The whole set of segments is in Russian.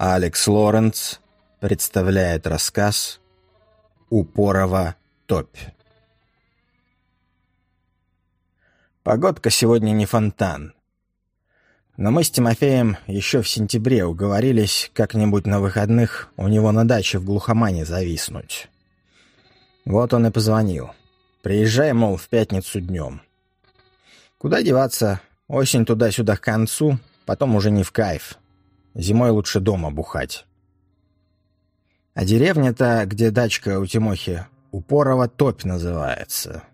Алекс Лоренц представляет рассказ «Упорова топь». Погодка сегодня не фонтан. Но мы с Тимофеем еще в сентябре уговорились как-нибудь на выходных у него на даче в глухомане зависнуть. Вот он и позвонил. Приезжай, мол, в пятницу днем. Куда деваться? Осень туда-сюда к концу, потом уже не в кайф. Зимой лучше дома бухать. А деревня-то, где дачка у Тимохи, Упорова топь называется.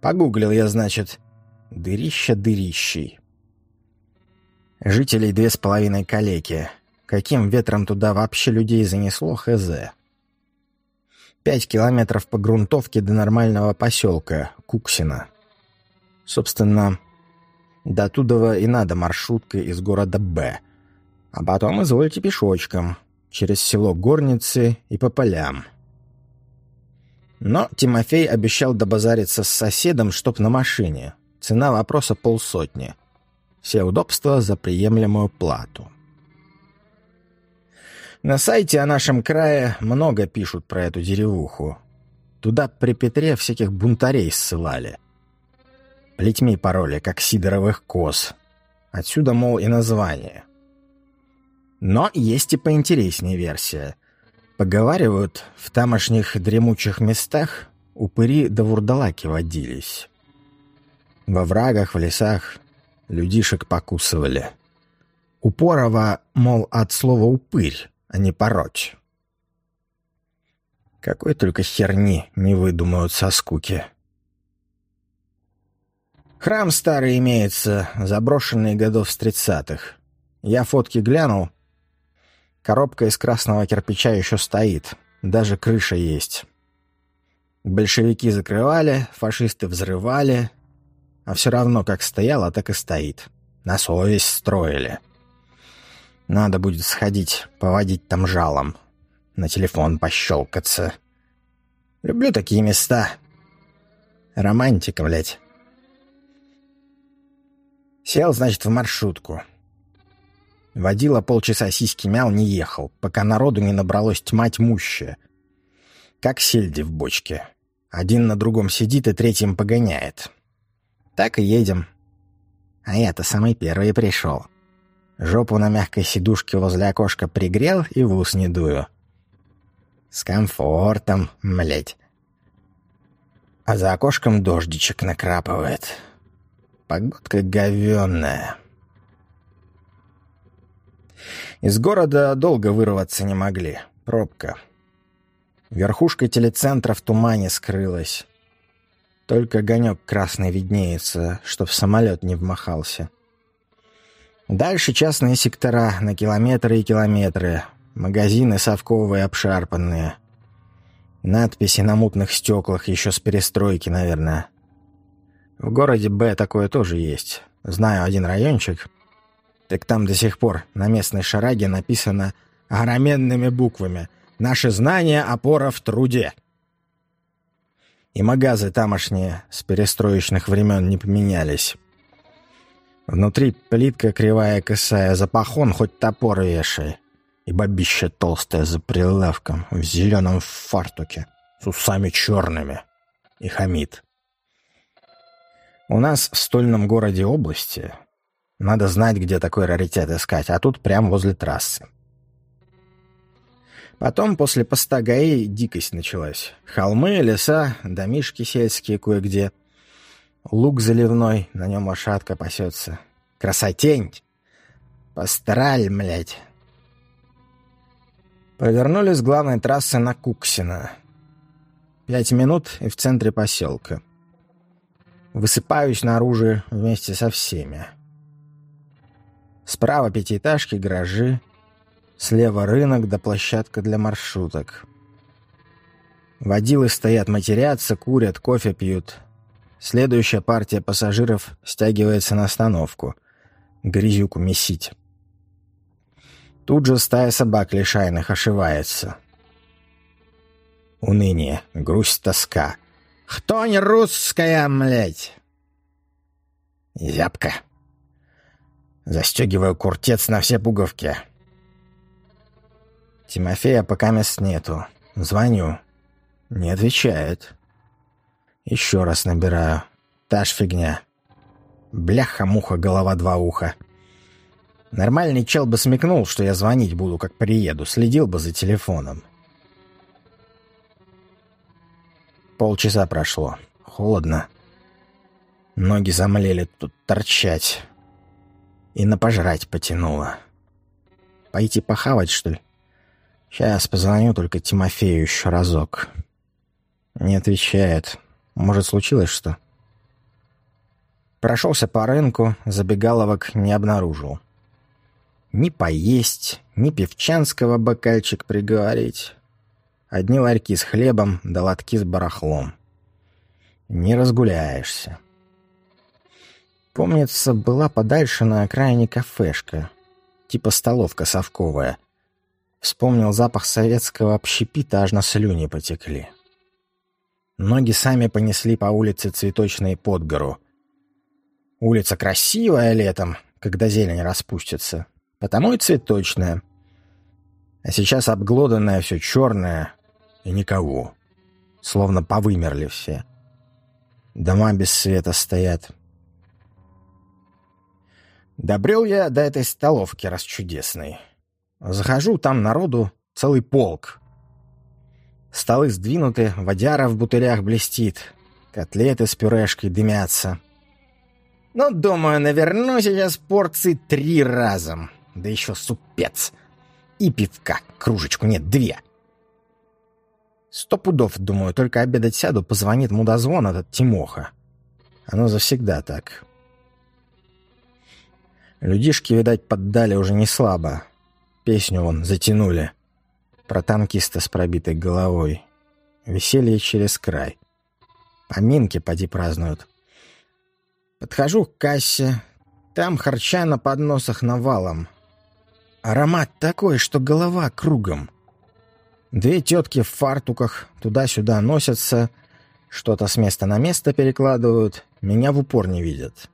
Погуглил я, значит, дырища дырищей. Жителей две с половиной калеки. Каким ветром туда вообще людей занесло, хз. Пять километров по грунтовке до нормального поселка, Куксина. Собственно, до туда и надо маршруткой из города Б. А потом извольте пешочком, через село Горницы и по полям. Но Тимофей обещал добазариться с соседом, чтоб на машине. Цена вопроса полсотни. Все удобства за приемлемую плату. На сайте о нашем крае много пишут про эту деревуху. Туда при Петре всяких бунтарей ссылали. Плетьми пароли, как сидоровых коз. Отсюда, мол, и название. Но есть и поинтереснее версия. Поговаривают, в тамошних дремучих местах упыри да вурдалаки водились. Во врагах, в лесах людишек покусывали. Упорово, мол, от слова «упырь», а не «пороть». Какой только херни не выдумают со скуки. Храм старый имеется, заброшенный годов с тридцатых. Я фотки глянул, Коробка из красного кирпича еще стоит. Даже крыша есть. Большевики закрывали, фашисты взрывали. А все равно, как стояло, так и стоит. На совесть строили. Надо будет сходить, поводить там жалом. На телефон пощелкаться. Люблю такие места. Романтика, блядь. Сел, значит, в маршрутку. Водила полчаса сиськи мял, не ехал, пока народу не набралось тьма тьмущая. Как сельди в бочке. Один на другом сидит и третьим погоняет. Так и едем. А я-то самый первый пришел. Жопу на мягкой сидушке возле окошка пригрел и в ус не дую. С комфортом, млять. А за окошком дождичек накрапывает. Погодка говенная. Из города долго вырваться не могли. Пробка. Верхушка телецентра в тумане скрылась. Только огонек красный виднеется, чтоб самолет не вмахался. Дальше частные сектора на километры и километры. Магазины совковые обшарпанные. Надписи на мутных стеклах еще с перестройки, наверное. В городе Б такое тоже есть. Знаю один райончик — так там до сих пор на местной шараге написано огроменными буквами «Наши знания — опора в труде». И магазы тамошние с перестроечных времен не поменялись. Внутри плитка кривая косая, запахон хоть топор вешай. И бабища толстая за прилавком, в зеленом фартуке, с усами черными. И хамит. У нас в стольном городе области надо знать, где такой раритет искать, а тут прямо возле трассы. Потом после поста ГАИ дикость началась. Холмы, леса, домишки сельские кое-где. Луг заливной, на нем лошадка пасется. Красотень! Постраль, млять! Повернули с главной трассы на Куксина. Пять минут и в центре поселка. Высыпаюсь наружу вместе со всеми. Справа пятиэтажки, гаражи. Слева рынок да площадка для маршруток. Водилы стоят, матерятся, курят, кофе пьют. Следующая партия пассажиров стягивается на остановку. Грязюку месить. Тут же стая собак лишайных ошивается. Уныние, грусть, тоска. «Кто не русская, млять?» Зябка. Застегиваю куртец на все пуговки. Тимофея пока мест нету. Звоню. Не отвечает. Еще раз набираю. Та ж фигня. Бляха-муха, голова два уха. Нормальный чел бы смекнул, что я звонить буду, как приеду, следил бы за телефоном. Полчаса прошло. Холодно. Ноги замлели тут торчать. И на пожрать потянуло. Пойти похавать, что ли? Сейчас позвоню только Тимофею еще разок. Не отвечает. Может, случилось что? Прошелся по рынку, забегаловок не обнаружил. Ни поесть, ни певчанского бокальчик приговорить. Одни ларьки с хлебом да лотки с барахлом. Не разгуляешься. Помнится, была подальше на окраине кафешка, типа столовка совковая. Вспомнил запах советского общепита, аж на слюни потекли. Ноги сами понесли по улице цветочной под гору. Улица красивая летом, когда зелень распустится, потому и цветочная. А сейчас обглоданное все черное и никого. Словно повымерли все. Дома без света стоят. Добрел я до этой столовки расчудесной. Захожу, там народу целый полк. Столы сдвинуты, водяра в бутылях блестит, котлеты с пюрешкой дымятся. Ну, думаю, наверну сейчас порции три разом, да еще супец. И пивка, кружечку, нет, две. Сто пудов, думаю, только обедать сяду, позвонит мудозвон этот Тимоха. Оно завсегда так. Людишки, видать, поддали уже не слабо. Песню вон затянули. Про танкиста с пробитой головой. Веселье через край. Поминки поди празднуют. Подхожу к кассе. Там харча на подносах навалом. Аромат такой, что голова кругом. Две тетки в фартуках туда-сюда носятся, что-то с места на место перекладывают, меня в упор не видят.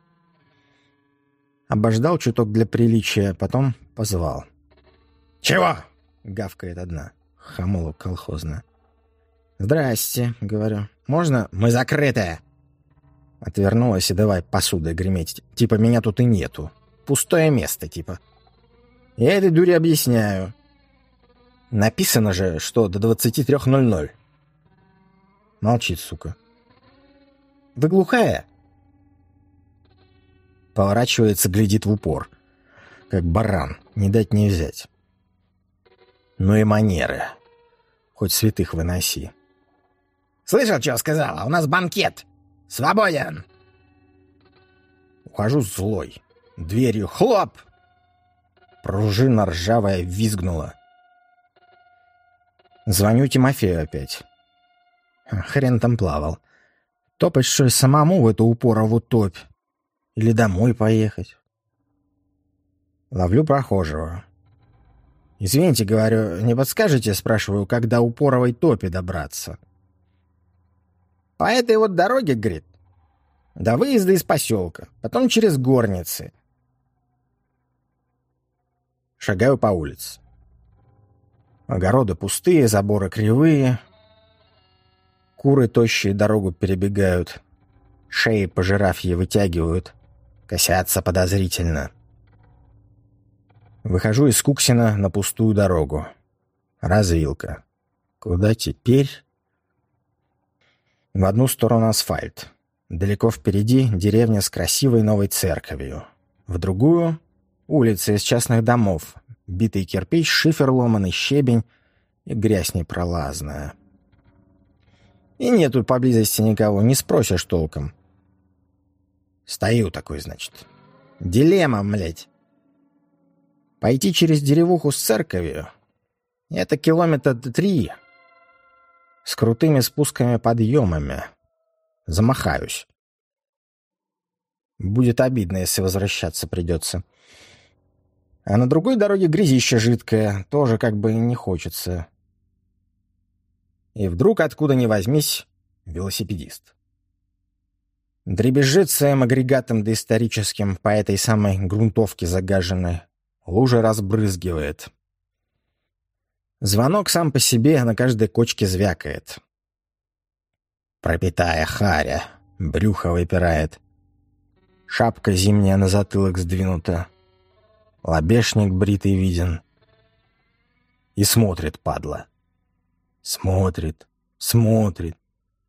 Обождал чуток для приличия, потом позвал. «Чего?» — гавкает одна. Хамула колхозная. «Здрасте», — говорю. «Можно?» «Мы закрытые!» Отвернулась и давай посудой греметь. Типа меня тут и нету. Пустое место, типа. Я этой дуре объясняю. Написано же, что до 23.00. Молчит, сука. «Вы глухая?» Поворачивается, глядит в упор. Как баран, не дать не взять. Ну и манеры. Хоть святых выноси. «Слышал, что сказала? У нас банкет. Свободен!» Ухожу злой. Дверью хлоп! Пружина ржавая визгнула. Звоню Тимофею опять. Хрен там плавал. Топать, что самому в эту упорову топь? Или домой поехать. Ловлю прохожего. «Извините, — говорю, — не подскажете, — спрашиваю, — как до упоровой топи добраться?» «По этой вот дороге, — говорит, — до выезда из поселка, потом через горницы». Шагаю по улице. Огороды пустые, заборы кривые. Куры тощие дорогу перебегают. Шеи пожирафьи вытягивают. Косятся подозрительно. Выхожу из Куксина на пустую дорогу. Развилка. Куда теперь? В одну сторону асфальт. Далеко впереди деревня с красивой новой церковью. В другую — улица из частных домов. Битый кирпич, шифер ломаный, щебень и грязь непролазная. И нету поблизости никого, не спросишь толком. Стою такой, значит. Дилемма, млять. Пойти через деревуху с церковью — это километра три. С крутыми спусками-подъемами. Замахаюсь. Будет обидно, если возвращаться придется. А на другой дороге грязище жидкое, тоже как бы не хочется. И вдруг, откуда ни возьмись, велосипедист. Дребезжит своим агрегатом доисторическим по этой самой грунтовке загаженной. Лужа разбрызгивает. Звонок сам по себе на каждой кочке звякает. Пропитая харя, брюхо выпирает. Шапка зимняя на затылок сдвинута. Лобешник бритый виден. И смотрит, падла. Смотрит, смотрит,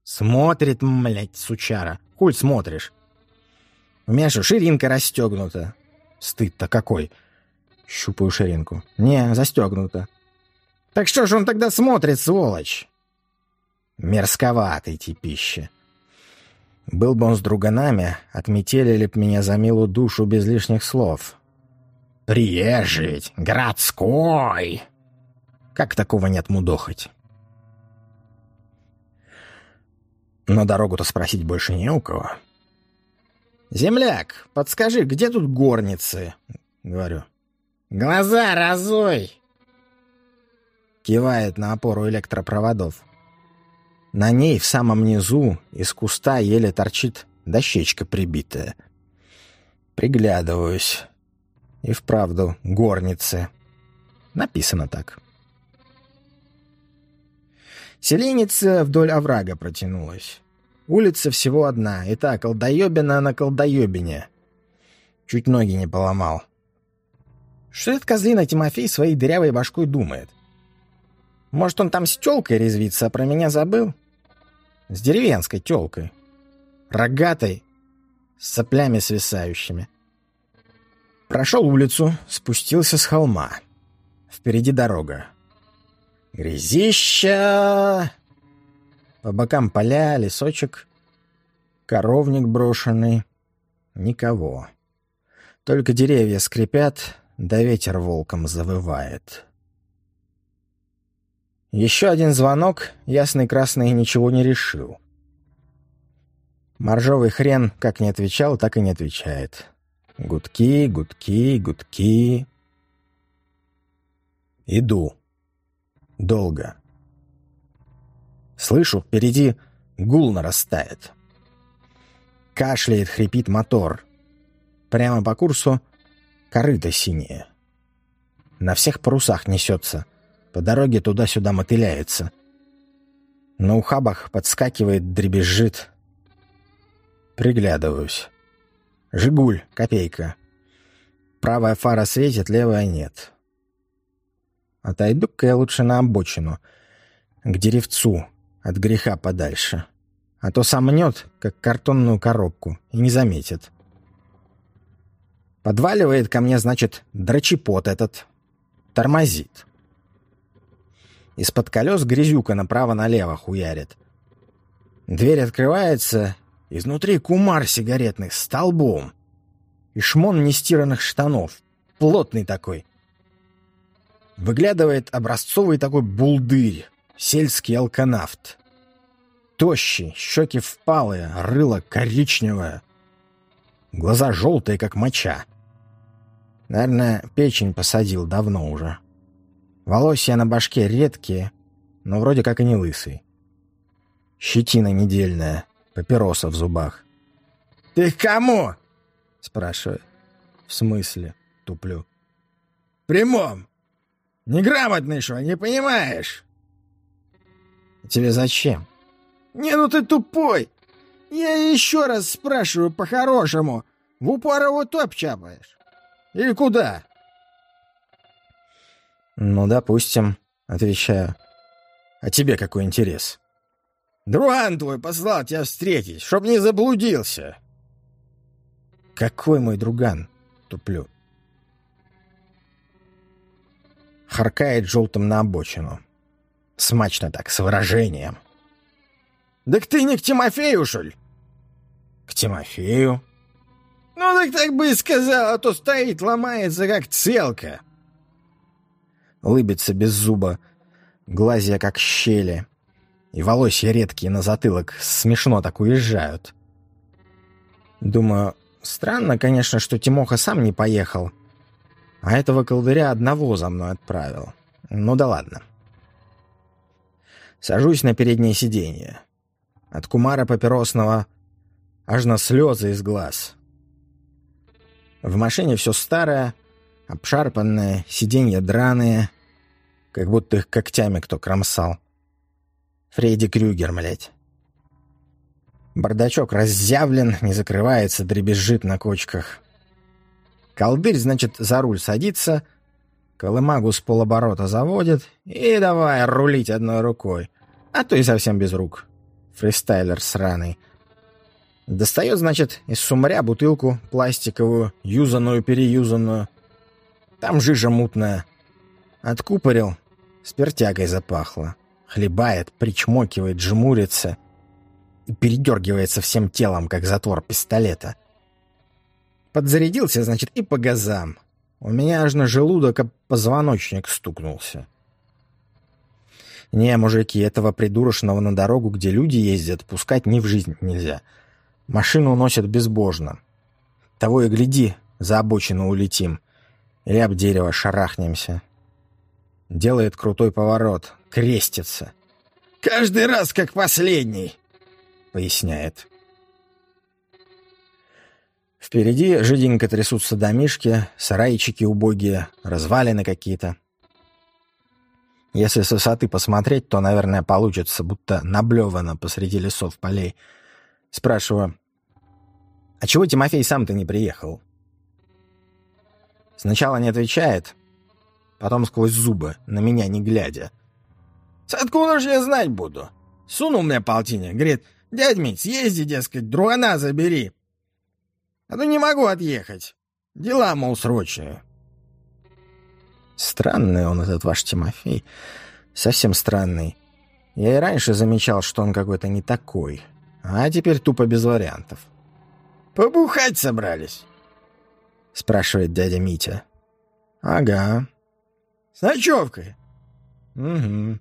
смотрит, млядь, сучара. Хуль смотришь? У меня что, ширинка расстегнута. Стыд-то какой. Щупаю ширинку. Не, застегнута. Так что же он тогда смотрит, сволочь? Мерзковатый типище. Был бы он с друганами, отметелили б меня за милую душу без лишних слов. «Приезжий городской!» Как такого не отмудохать? Но дорогу-то спросить больше не у кого. «Земляк, подскажи, где тут горницы?» — говорю. «Глаза разой!» Кивает на опору электропроводов. На ней в самом низу из куста еле торчит дощечка прибитая. Приглядываюсь. И вправду горницы. Написано так. Селеница вдоль оврага протянулась. Улица всего одна, и так, колдоебина на колдоебине. Чуть ноги не поломал. Что этот козлина Тимофей своей дырявой башкой думает? Может, он там с тёлкой резвится, а про меня забыл? С деревенской тёлкой. Рогатой, с соплями свисающими. Прошел улицу, спустился с холма. Впереди дорога. Грязища! По бокам поля, лесочек, коровник брошенный. Никого. Только деревья скрипят, да ветер волком завывает. Еще один звонок, ясный красный ничего не решил. Моржовый хрен как не отвечал, так и не отвечает. Гудки, гудки, гудки. Иду. Долго. Слышу, впереди гул нарастает. Кашляет, хрипит мотор. Прямо по курсу корыто синее. На всех парусах несется. По дороге туда-сюда мотыляется. На ухабах подскакивает, дребезжит. Приглядываюсь. «Жигуль, копейка. Правая фара светит, левая нет. Отойду-ка я лучше на обочину, к деревцу, от греха подальше. А то сомнет, как картонную коробку, и не заметит. Подваливает ко мне, значит, дрочепот этот. Тормозит. Из-под колес грязюка направо-налево хуярит. Дверь открывается, Изнутри кумар сигаретных, столбом. И шмон нестиранных штанов. Плотный такой. Выглядывает образцовый такой булдырь. Сельский алканавт. Тощий, щеки впалые, рыло коричневое. Глаза желтые, как моча. Наверное, печень посадил давно уже. Волосья на башке редкие, но вроде как и не лысый. Щетина недельная — папироса в зубах. «Ты к кому?» — спрашиваю. «В смысле?» — туплю. «Прямом! Неграмотный что, не понимаешь?» «Тебе зачем?» «Не, ну ты тупой! Я еще раз спрашиваю по-хорошему. В упор его топ чапаешь? Или куда?» «Ну, допустим», — отвечаю. «А тебе какой интерес?» Друган твой послал тебя встретить, чтоб не заблудился. Какой мой друган? Туплю. Харкает желтым на обочину. Смачно так, с выражением. Так ты не к Тимофею, ли? К Тимофею? Ну, так так бы и сказал, а то стоит, ломается, как целка. Лыбится без зуба, глазья как щели и волосья редкие на затылок смешно так уезжают. Думаю, странно, конечно, что Тимоха сам не поехал, а этого колдыря одного за мной отправил. Ну да ладно. Сажусь на переднее сиденье. От кумара папиросного аж на слезы из глаз. В машине все старое, обшарпанное, сиденья драные. как будто их когтями кто кромсал. Фредди Крюгер, млять. Бардачок разъявлен, не закрывается, дребезжит на кочках. Колдырь, значит, за руль садится, колымагу с полоборота заводит и давай рулить одной рукой, а то и совсем без рук. Фристайлер сраный. Достает, значит, из сумря бутылку пластиковую, юзаную-переюзанную. Там жижа мутная. Откупорил, спиртягой запахло. Хлебает, причмокивает, жмурится и передергивается всем телом, как затвор пистолета. Подзарядился, значит, и по газам. У меня аж на желудок об позвоночник стукнулся. Не, мужики, этого придурочного на дорогу, где люди ездят, пускать ни в жизнь нельзя. Машину носят безбожно. Того и гляди, за обочину улетим. Или об дерево шарахнемся. Делает крутой поворот, крестится. «Каждый раз как последний!» — поясняет. Впереди жиденько трясутся домишки, сарайчики убогие, развалины какие-то. Если с высоты посмотреть, то, наверное, получится, будто наблевано посреди лесов полей. Спрашиваю, а чего Тимофей сам-то не приехал? Сначала не отвечает, потом сквозь зубы, на меня не глядя. «Откуда же я знать буду?» Сунул мне полтинник, говорит, «Дядь Мить, съезди, дескать, другана забери». А то не могу отъехать. Дела, мол, срочные. Странный он, этот ваш Тимофей. Совсем странный. Я и раньше замечал, что он какой-то не такой. А теперь тупо без вариантов. «Побухать собрались?» — спрашивает дядя Митя. «Ага». «С ночевкой?» «Угу».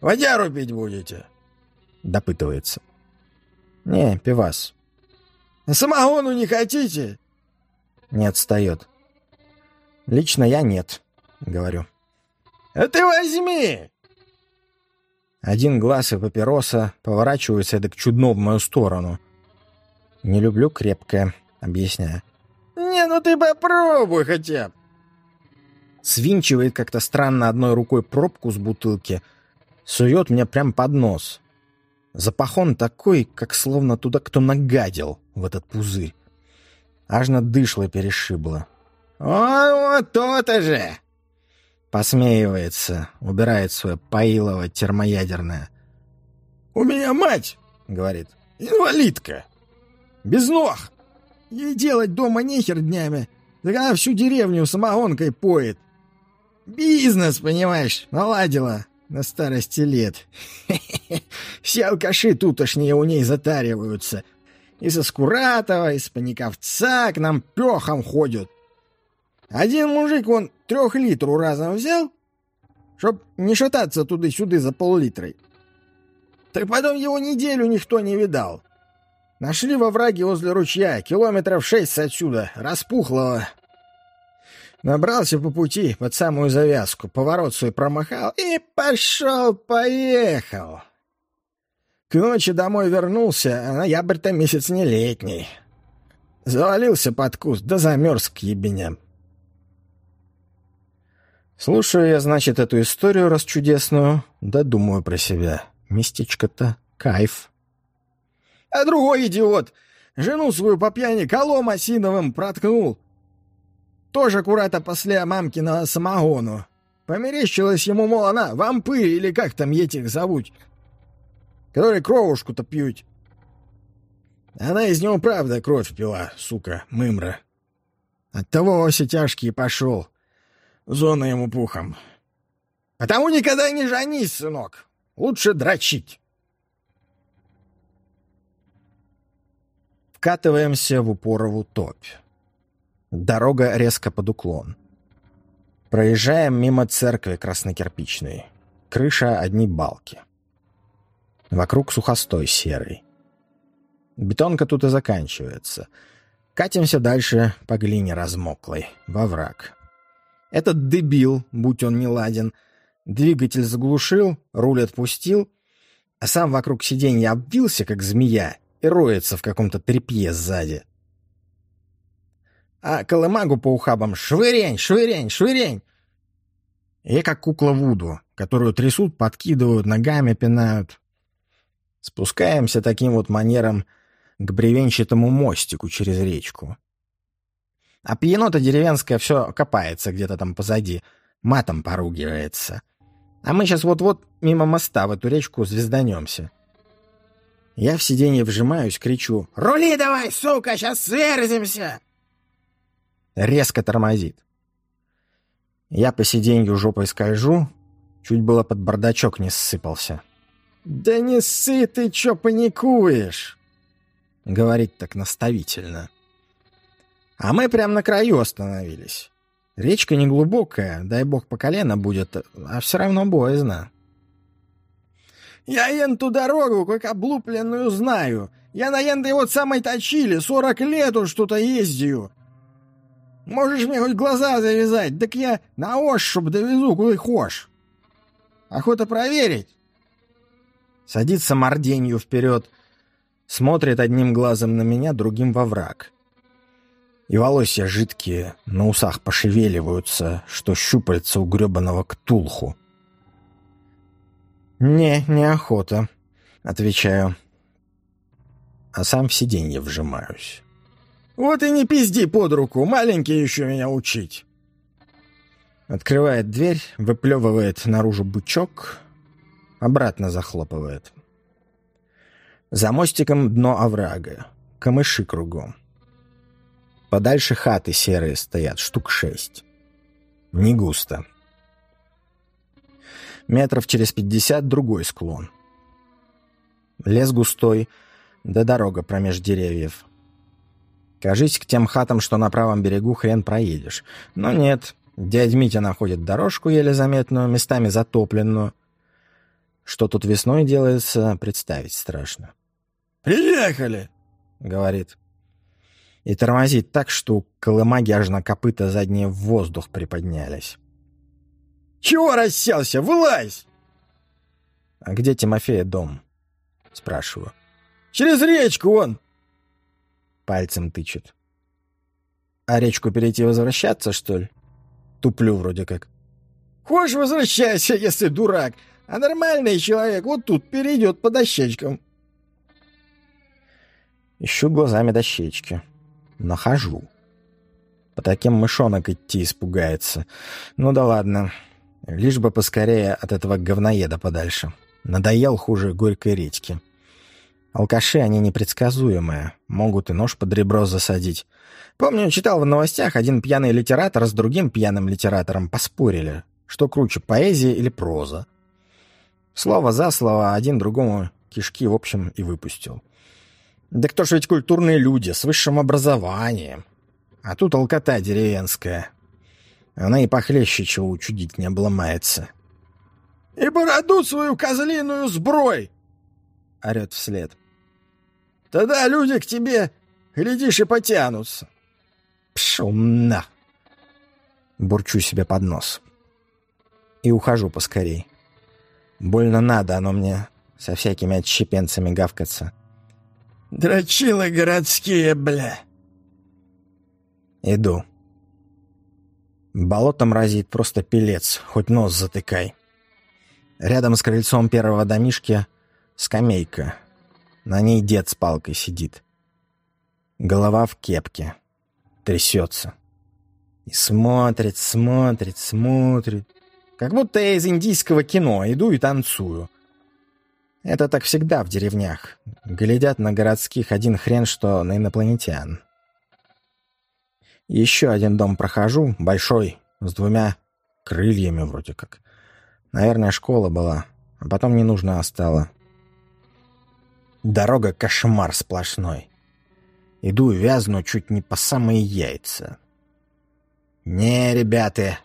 «Водяру пить будете?» — допытывается. «Не, пивас». «Самогону не хотите?» Не отстает. «Лично я нет», — говорю. «А ты возьми!» Один глаз и папироса поворачиваются это к чудно в мою сторону. «Не люблю крепкое», — объясняю. «Не, ну ты попробуй хотя бы!» Свинчивает как-то странно одной рукой пробку с бутылки, сует мне прям под нос. Запахон такой, как словно туда кто нагадил, в этот пузырь. Аж на дышло перешибло. «О, вот то-то же!» Посмеивается, убирает свое поилово термоядерное. «У меня мать, — говорит, — инвалидка. Без ног. Ей делать дома нехер днями, так она всю деревню самогонкой поет. Бизнес, понимаешь, наладила на старости лет. Все алкаши тутошние у ней затариваются. Из Аскуратова, из Паниковца к нам пехом ходят. Один мужик, он трех литру разом взял, чтоб не шататься туда-сюда за пол-литрой. Так потом его неделю никто не видал. Нашли во враге возле ручья, километров шесть отсюда, распухлого. Набрался по пути под самую завязку, поворот свой промахал и пошел-поехал. К ночи домой вернулся, а ноябрь-то месяц не летний. Завалился под куст, да замерз к ебеням. Слушаю я, значит, эту историю расчудесную, да думаю про себя. Местечко-то кайф. А другой идиот жену свою по пьяни колом осиновым проткнул. Тоже аккуратно после мамкиного самогону. Померещилась ему, мол, она вампырь или как там этих зовут, которые кровушку-то пьют. Она из него правда кровь пила, сука, мымра. Оттого оси тяжкий пошел — Зона ему пухом. Потому никогда не женись, сынок. Лучше дрочить. Вкатываемся в упорову топь. Дорога резко под уклон. Проезжаем мимо церкви краснокирпичной. Крыша — одни балки. Вокруг сухостой серый. Бетонка тут и заканчивается. Катимся дальше по глине размоклой, во враг. Этот дебил, будь он не ладен, двигатель заглушил, руль отпустил, а сам вокруг сиденья обвился, как змея, и роется в каком-то тряпье сзади. А колымагу по ухабам «Швырень! Швырень! Швырень!» Я как кукла Вуду, которую трясут, подкидывают, ногами пинают. Спускаемся таким вот манером к бревенчатому мостику через речку. А пьянота деревенская все копается где-то там позади, матом поругивается. А мы сейчас вот-вот мимо моста в эту речку звезданемся. Я в сиденье вжимаюсь, кричу «Рули давай, сука, сейчас сверзимся!» Резко тормозит. Я по сиденью жопой скольжу, чуть было под бардачок не ссыпался. «Да не ссы ты, чё паникуешь?» Говорит так наставительно. А мы прямо на краю остановились. Речка не глубокая, дай бог по колено будет, а все равно боязно. Я енту дорогу, как облупленную, знаю. Я на ентой вот самой точили, сорок лет уж что-то ездию. Можешь мне хоть глаза завязать, так я на ощупь довезу, куда хошь. Охота проверить. Садится морденью вперед, смотрит одним глазом на меня, другим во враг. И волосья жидкие, на усах пошевеливаются, что щупальца у гребаного ктулху. «Не, неохота», — отвечаю. А сам в сиденье вжимаюсь. «Вот и не пизди под руку, маленький еще меня учить». Открывает дверь, выплевывает наружу бычок, обратно захлопывает. За мостиком дно оврага, камыши кругом. Подальше хаты серые стоят, штук шесть. Не густо. Метров через пятьдесят другой склон. Лес густой, да дорога промеж деревьев. Кажись, к тем хатам, что на правом берегу, хрен проедешь. Но нет, дядь Митя находит дорожку еле заметную, местами затопленную. Что тут весной делается, представить страшно. «Приехали!» — говорит. И тормозит так, что колымаги аж на копыта задние в воздух приподнялись. Чего расселся? Вылазь!» «А где Тимофея дом?» — спрашиваю. «Через речку он!» Пальцем тычет. «А речку перейти возвращаться, что ли?» Туплю вроде как. «Хочешь, возвращайся, если дурак, а нормальный человек вот тут перейдет по дощечкам». Ищу глазами дощечки. Нахожу. По таким мышонок идти испугается. Ну да ладно. Лишь бы поскорее от этого говноеда подальше. Надоел хуже горькой редьки. Алкаши, они непредсказуемые. Могут и нож под ребро засадить. Помню, читал в новостях, один пьяный литератор с другим пьяным литератором поспорили, что круче, поэзия или проза. Слово за слово один другому кишки, в общем, и выпустил. Да кто ж ведь культурные люди, с высшим образованием. А тут алкота деревенская. Она и похлеще чего учудить не обломается. «И бороду свою козлиную сброй!» — орет вслед. «Тогда люди к тебе, глядишь, и потянутся». «Пшел на!» Бурчу себе под нос. И ухожу поскорей. Больно надо оно мне со всякими отщепенцами гавкаться. «Дрочила городские, бля!» Иду. Болотом разит просто пилец, хоть нос затыкай. Рядом с крыльцом первого домишки скамейка. На ней дед с палкой сидит. Голова в кепке. Трясется. И смотрит, смотрит, смотрит. Как будто я из индийского кино иду и танцую. Это так всегда в деревнях. Глядят на городских один хрен, что на инопланетян. Еще один дом прохожу, большой, с двумя крыльями вроде как. Наверное, школа была, а потом не нужно стало. Дорога кошмар сплошной. Иду вязну чуть не по самые яйца. Не, ребята,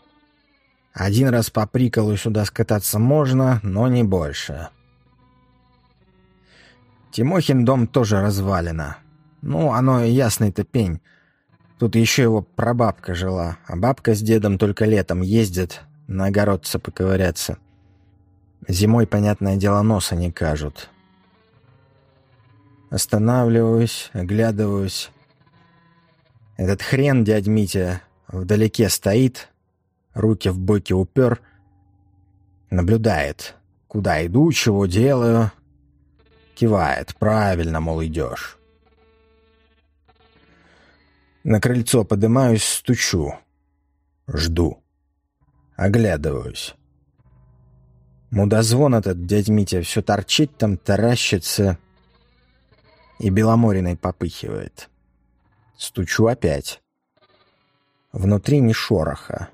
один раз по приколу сюда скататься можно, но не больше. Тимохин дом тоже развалено. Ну, оно ясный-то пень. Тут еще его прабабка жила, а бабка с дедом только летом ездят на огородце поковыряться. Зимой, понятное дело, носа не кажут. Останавливаюсь, оглядываюсь. Этот хрен, дядь Митя, вдалеке стоит, руки в боки упер, Наблюдает, куда иду, чего делаю. Кивает, правильно, мол, идешь. На крыльцо поднимаюсь, стучу. Жду. Оглядываюсь. Мудозвон этот, дядь Митя, все торчит там, таращится и Беломориной попыхивает. Стучу опять. Внутри ни шороха.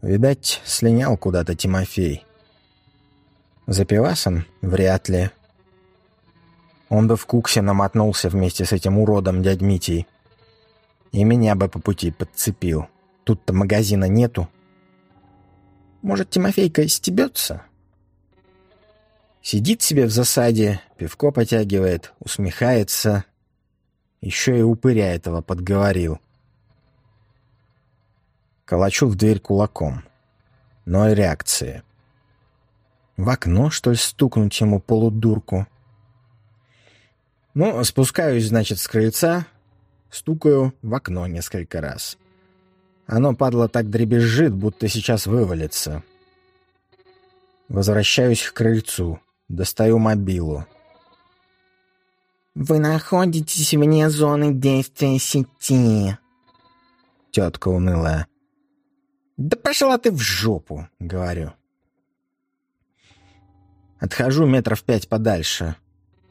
Видать, слинял куда-то Тимофей. За пивасом? Вряд ли. Он бы в куксе намотнулся вместе с этим уродом дядь Митей. И меня бы по пути подцепил. Тут-то магазина нету. Может, Тимофейка стебется? Сидит себе в засаде, пивко потягивает, усмехается. Еще и упыря этого подговорил. Калачу в дверь кулаком. Но и реакции. В окно, что ли, стукнуть ему полудурку? Ну, спускаюсь, значит, с крыльца, стукаю в окно несколько раз. Оно, падло, так дребезжит, будто сейчас вывалится. Возвращаюсь к крыльцу, достаю мобилу. «Вы находитесь вне зоны действия сети», — тетка унылая. «Да пошла ты в жопу!» — говорю. Отхожу метров пять подальше,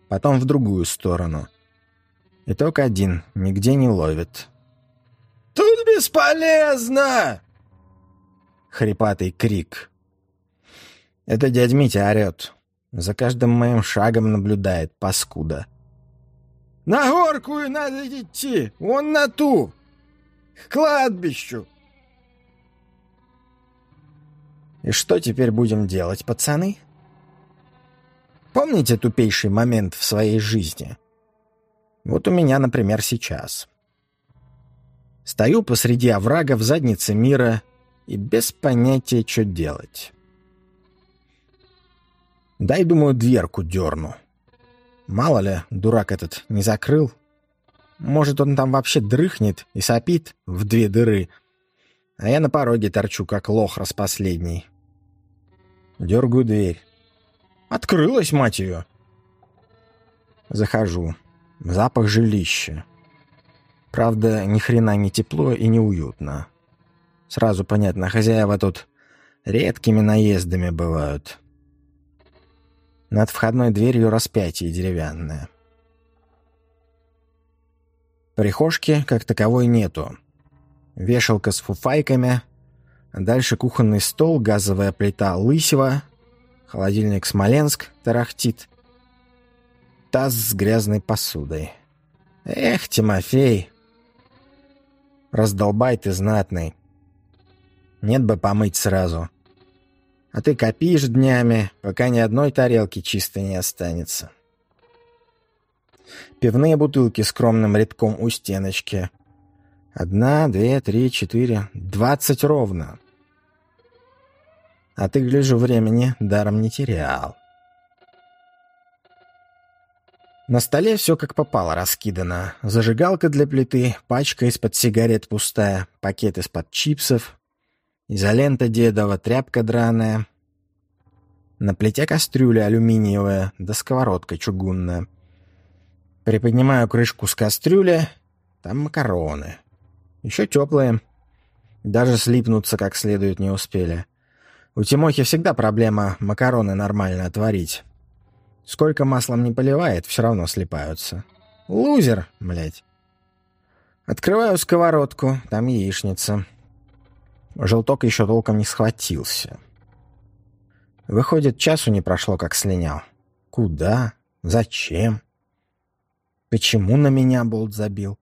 потом в другую сторону. Итог один, нигде не ловит. «Тут бесполезно!» Хрипатый крик. Это дядь Митя орет. За каждым моим шагом наблюдает, паскуда. «На горку и надо идти! Вон на ту! К кладбищу!» И что теперь будем делать, пацаны? Помните тупейший момент в своей жизни? Вот у меня, например, сейчас. Стою посреди оврага в заднице мира и без понятия, что делать. Дай, думаю, дверку дерну. Мало ли, дурак этот не закрыл. Может, он там вообще дрыхнет и сопит в две дыры, а я на пороге торчу, как лох распоследний. Дергаю дверь. Открылась, мать ее. Захожу. Запах жилища. Правда, ни хрена не тепло и не уютно. Сразу понятно, хозяева тут редкими наездами бывают. Над входной дверью распятие деревянное. Прихожки как таковой нету. Вешалка с фуфайками — Дальше кухонный стол, газовая плита Лысева, холодильник Смоленск тарахтит. Таз с грязной посудой. Эх, Тимофей, раздолбай ты знатный. Нет бы помыть сразу. А ты копишь днями, пока ни одной тарелки чистой не останется. Пивные бутылки скромным рядком у стеночки. Одна, две, три, четыре, двадцать ровно. А ты, гляжу, времени даром не терял. На столе все как попало раскидано. Зажигалка для плиты, пачка из-под сигарет пустая, пакет из-под чипсов, изолента дедова, тряпка драная. На плите кастрюля алюминиевая, да сковородка чугунная. Приподнимаю крышку с кастрюли, там макароны. Еще теплые. Даже слипнуться как следует не успели. У Тимохи всегда проблема макароны нормально отварить. Сколько маслом не поливает, все равно слипаются. Лузер, блядь. Открываю сковородку, там яичница. Желток еще толком не схватился. Выходит, часу не прошло, как слинял. Куда? Зачем? Почему на меня болт забил?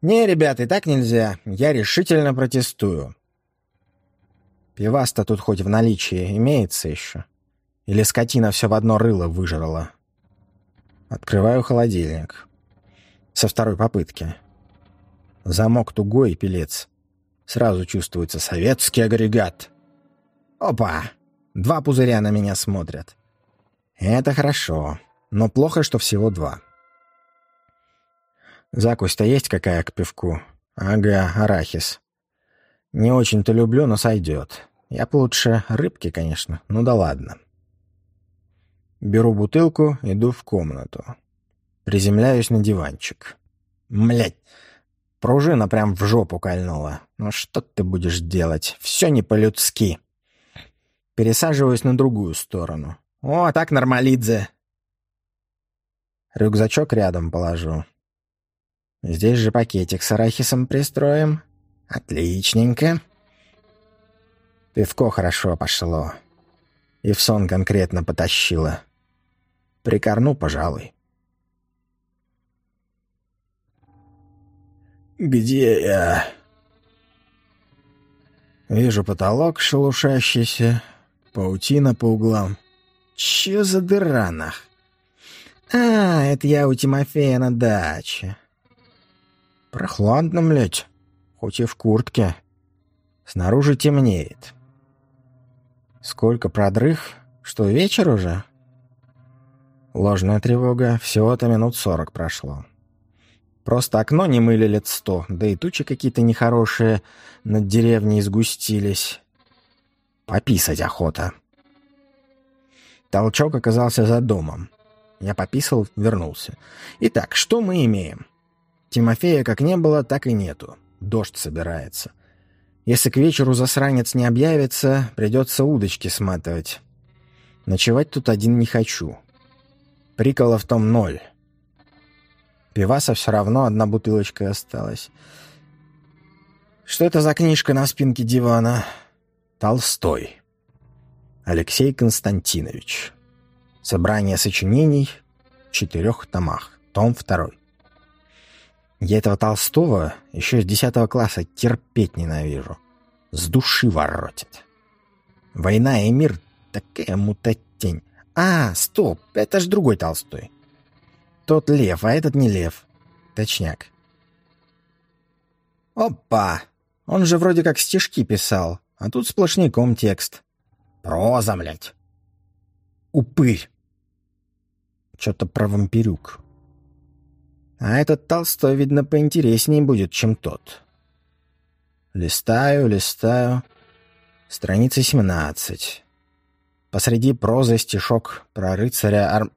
Не, ребята, и так нельзя. Я решительно протестую. Пиваста тут хоть в наличии имеется еще? Или скотина все в одно рыло выжрала? Открываю холодильник. Со второй попытки. Замок тугой, пилец. Сразу чувствуется советский агрегат. Опа! Два пузыря на меня смотрят. Это хорошо, но плохо, что всего два. Закусь-то есть какая к пивку? Ага, арахис. Не очень-то люблю, но сойдет. Я бы лучше рыбки, конечно, ну да ладно. Беру бутылку, иду в комнату. Приземляюсь на диванчик. Млять, пружина прям в жопу кольнула. Ну что ты будешь делать? Все не по-людски. Пересаживаюсь на другую сторону. О, так нормалидзе. Рюкзачок рядом положу. Здесь же пакетик с арахисом пристроим. Отличненько. Пивко хорошо пошло. И в сон конкретно потащило. Прикорну, пожалуй. «Где я?» Вижу потолок шелушащийся, паутина по углам. Че за дыра нах? А, это я у Тимофея на даче. Прохладно, млять, хоть и в куртке. Снаружи темнеет. Сколько продрых? Что, вечер уже? Ложная тревога. Всего-то минут сорок прошло. Просто окно не мыли лет сто, да и тучи какие-то нехорошие над деревней сгустились. Пописать охота. Толчок оказался за домом. Я пописал, вернулся. Итак, что мы имеем? Тимофея как не было, так и нету. Дождь собирается. Если к вечеру засранец не объявится, придется удочки сматывать. Ночевать тут один не хочу. Прикола в том ноль. Пиваса все равно одна бутылочка осталась. Что это за книжка на спинке дивана? Толстой. Алексей Константинович. Собрание сочинений в четырех томах. Том второй. Я этого Толстого еще с десятого класса терпеть ненавижу. С души воротит. «Война и мир» — такая мутатень. А, стоп, это ж другой Толстой. Тот лев, а этот не лев. Точняк. Опа! Он же вроде как стишки писал, а тут сплошняком текст. Проза, блядь. Упырь. Что-то про вампирюк. А этот Толстой, видно, поинтереснее будет, чем тот. Листаю, листаю. Страница 17. Посреди прозы стишок про рыцаря Ар...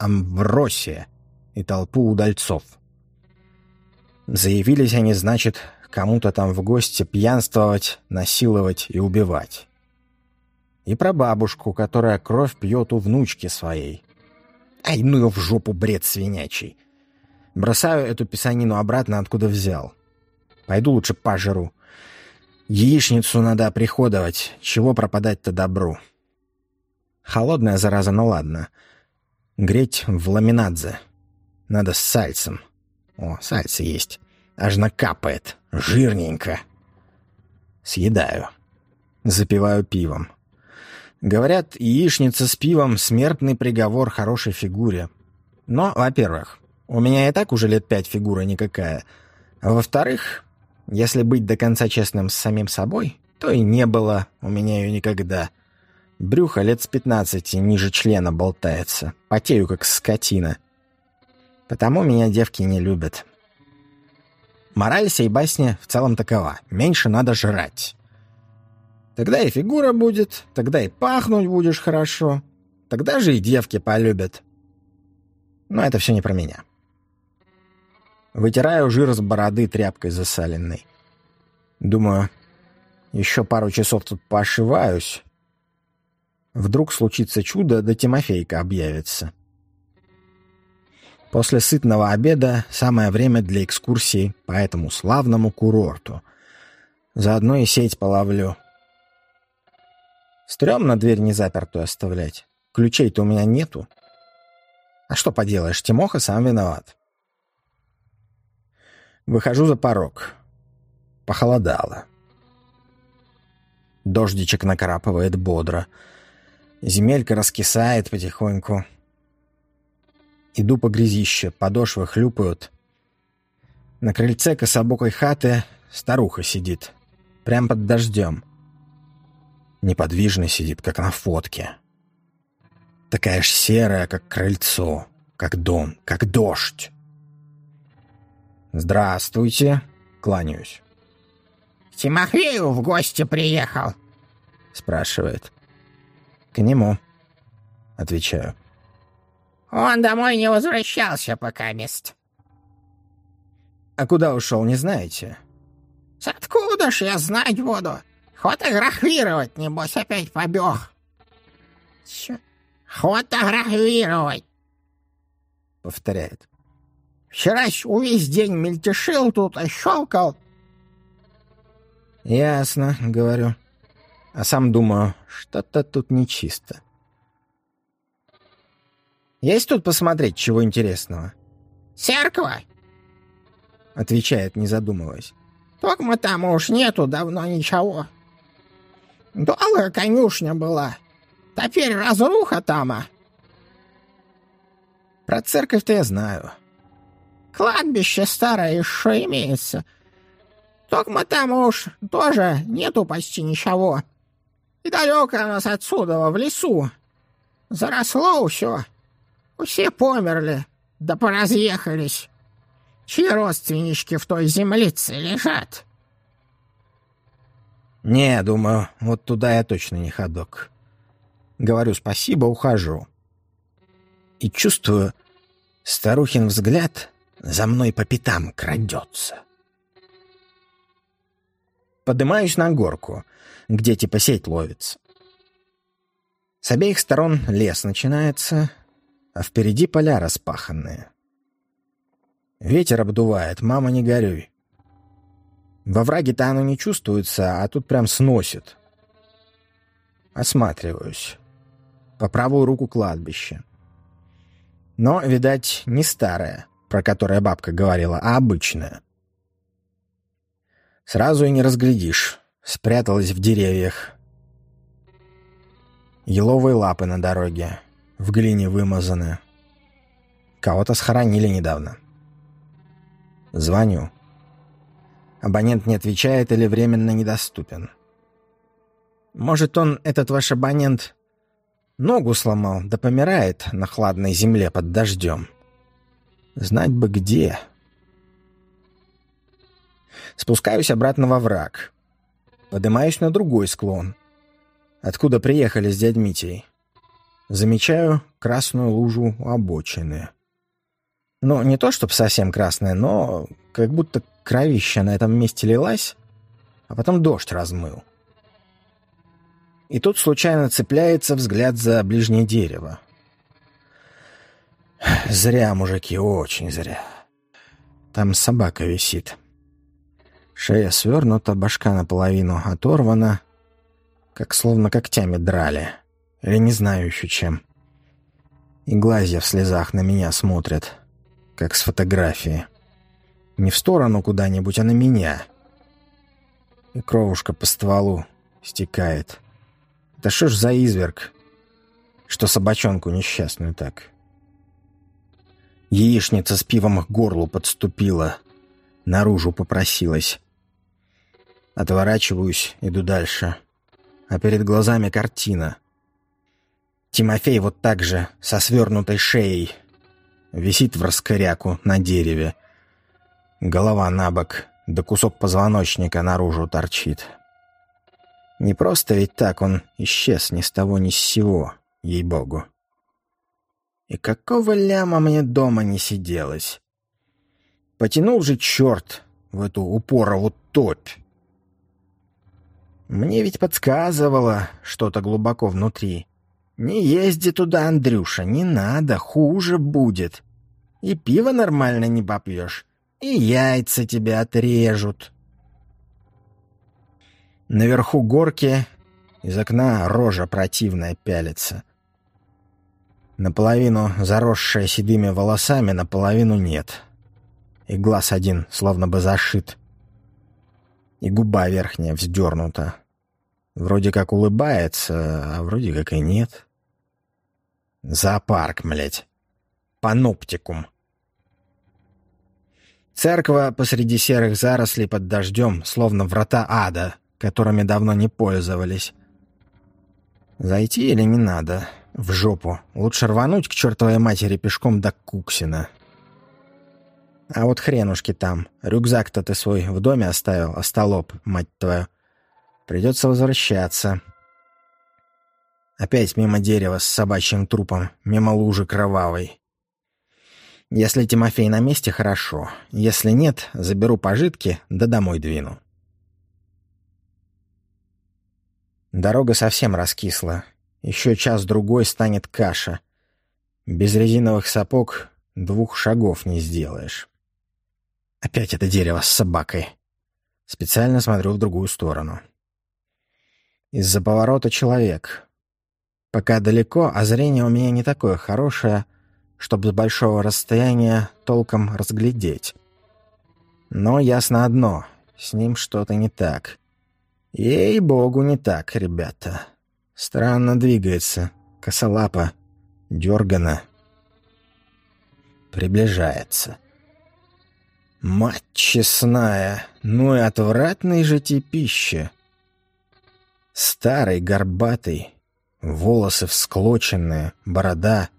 Амвросия и толпу удальцов. Заявились они, значит, кому-то там в гости пьянствовать, насиловать и убивать. И про бабушку, которая кровь пьет у внучки своей. Ай, ну ее в жопу бред свинячий. Бросаю эту писанину обратно, откуда взял. Пойду лучше пожру. Яичницу надо оприходовать, чего пропадать-то добру. Холодная зараза, ну ладно. Греть в ламинадзе. Надо с сальцем. О, сальце есть. Аж накапает. Жирненько. Съедаю. Запиваю пивом. Говорят, яичница с пивом — смертный приговор хорошей фигуре. Но, во-первых, у меня и так уже лет пять фигура никакая. Во-вторых, если быть до конца честным с самим собой, то и не было у меня ее никогда. Брюхо лет с пятнадцати ниже члена болтается. Потею, как скотина. Потому меня девки не любят. Мораль сей басни в целом такова. Меньше надо жрать. Тогда и фигура будет, тогда и пахнуть будешь хорошо. Тогда же и девки полюбят. Но это все не про меня. Вытираю жир с бороды тряпкой засаленной. Думаю, еще пару часов тут пошиваюсь. Вдруг случится чудо, да Тимофейка объявится. После сытного обеда самое время для экскурсии по этому славному курорту. Заодно и сеть половлю. Стремно дверь не запертую оставлять. Ключей-то у меня нету. А что поделаешь, Тимоха сам виноват. Выхожу за порог. Похолодало. Дождичек накрапывает бодро. Земелька раскисает потихоньку. Иду по грязище, подошвы хлюпают. На крыльце кособокой хаты старуха сидит. Прям под дождем. Неподвижно сидит, как на фотке. Такая ж серая, как крыльцо, как дом, как дождь. «Здравствуйте!» — кланяюсь. Тимофею в гости приехал?» Спрашивает. «К нему», — отвечаю. «Он домой не возвращался пока мест». «А куда ушел, не знаете?» «Откуда ж я знать буду? Фотографировать, небось, опять побег». «Чё? Фотографировать?» — повторяет. «Вчера увесь день мельтешил тут, а щелкал». «Ясно», — говорю. А сам думаю, что-то тут нечисто. «Есть тут посмотреть, чего интересного?» «Церковь?» — отвечает, не задумываясь. «Только там уж нету давно ничего. Долго конюшня была. Теперь разруха там, а?» «Про церковь-то я знаю». «Кладбище старое еще имеется. Только там уж тоже нету почти ничего. И далеко нас отсюда, в лесу. Заросло все. Все померли, да поразъехались. Чьи родственнички в той землице лежат?» «Не, думаю, вот туда я точно не ходок. Говорю спасибо, ухожу. И чувствую, старухин взгляд за мной по пятам крадется. Поднимаюсь на горку, где типа сеть ловится. С обеих сторон лес начинается, а впереди поля распаханные. Ветер обдувает, мама, не горюй. Во враге-то оно не чувствуется, а тут прям сносит. Осматриваюсь. По правую руку кладбище. Но, видать, не старое, про которое бабка говорила, а обычное. Сразу и не разглядишь. Спряталась в деревьях. Еловые лапы на дороге. В глине вымазаны. Кого-то схоронили недавно. Звоню. Абонент не отвечает или временно недоступен. Может, он, этот ваш абонент, ногу сломал, да помирает на хладной земле под дождем. Знать бы где. Спускаюсь обратно во враг. Поднимаюсь на другой склон. Откуда приехали с дядь Митей. Замечаю красную лужу обочины. Ну, не то чтобы совсем красная, но как будто кровища на этом месте лилась, а потом дождь размыл. И тут случайно цепляется взгляд за ближнее дерево. Зря, мужики, очень зря. Там собака висит. Шея свернута, башка наполовину оторвана, как словно когтями драли. Или не знаю еще чем. И глазья в слезах на меня смотрят, как с фотографии. Не в сторону куда-нибудь, а на меня. И кровушка по стволу стекает. Да что ж за изверг, что собачонку несчастную так? Яичница с пивом к горлу подступила, наружу попросилась. Отворачиваюсь, иду дальше. А перед глазами картина. Тимофей вот так же, со свернутой шеей, висит в раскоряку на дереве. Голова на бок, да кусок позвоночника наружу торчит. Не просто ведь так он исчез ни с того ни с сего, ей-богу. И какого ляма мне дома не сиделось? Потянул же черт в эту упорову топь. Мне ведь подсказывало что-то глубоко внутри. Не езди туда, Андрюша, не надо, хуже будет. И пиво нормально не попьешь, и яйца тебя отрежут. Наверху горки из окна рожа противная пялится. Наполовину заросшая седыми волосами, наполовину нет. И глаз один словно бы зашит и губа верхняя вздернута. Вроде как улыбается, а вроде как и нет. Зоопарк, млять. Паноптикум. Церква посреди серых зарослей под дождем, словно врата ада, которыми давно не пользовались. Зайти или не надо? В жопу. Лучше рвануть к чертовой матери пешком до Куксина. А вот хренушки там. Рюкзак-то ты свой в доме оставил, остолоп, мать твою. Придется возвращаться. Опять мимо дерева с собачьим трупом, мимо лужи кровавой. Если Тимофей на месте, хорошо. Если нет, заберу пожитки, да домой двину. Дорога совсем раскисла. Еще час-другой станет каша. Без резиновых сапог двух шагов не сделаешь. Опять это дерево с собакой. Специально смотрю в другую сторону. Из-за поворота человек. Пока далеко, а зрение у меня не такое хорошее, чтобы с большого расстояния толком разглядеть. Но ясно одно — с ним что-то не так. Ей-богу, не так, ребята. Странно двигается, косолапо, дергано. Приближается. Мать честная, ну и отвратный же типище. Старый, горбатый, волосы всклоченные, борода,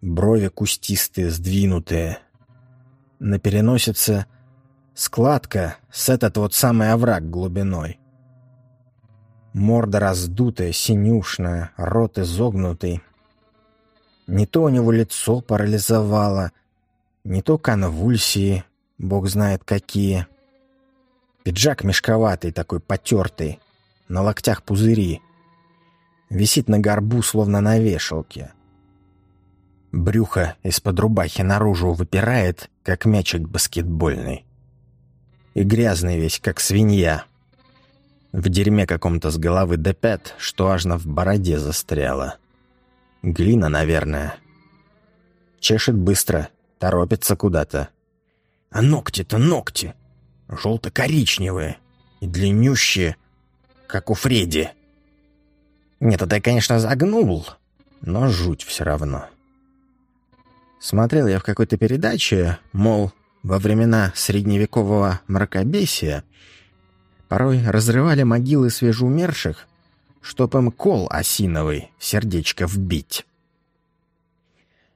брови кустистые, сдвинутые. На переносице складка с этот вот самый овраг глубиной. Морда раздутая, синюшная, рот изогнутый. Не то у него лицо парализовало, не то конвульсии, бог знает какие. Пиджак мешковатый, такой потертый, на локтях пузыри. Висит на горбу, словно на вешалке. Брюхо из-под рубахи наружу выпирает, как мячик баскетбольный. И грязный весь, как свинья. В дерьме каком-то с головы до пят, что аж на в бороде застряло. Глина, наверное. Чешет быстро, торопится куда-то. А ногти-то ногти! Желто-коричневые и длиннющие, как у Фредди. Нет, это я, конечно, загнул, но жуть все равно. Смотрел я в какой-то передаче, мол, во времена средневекового мракобесия Порой разрывали могилы свежеумерших, чтоб им кол осиновый сердечко вбить.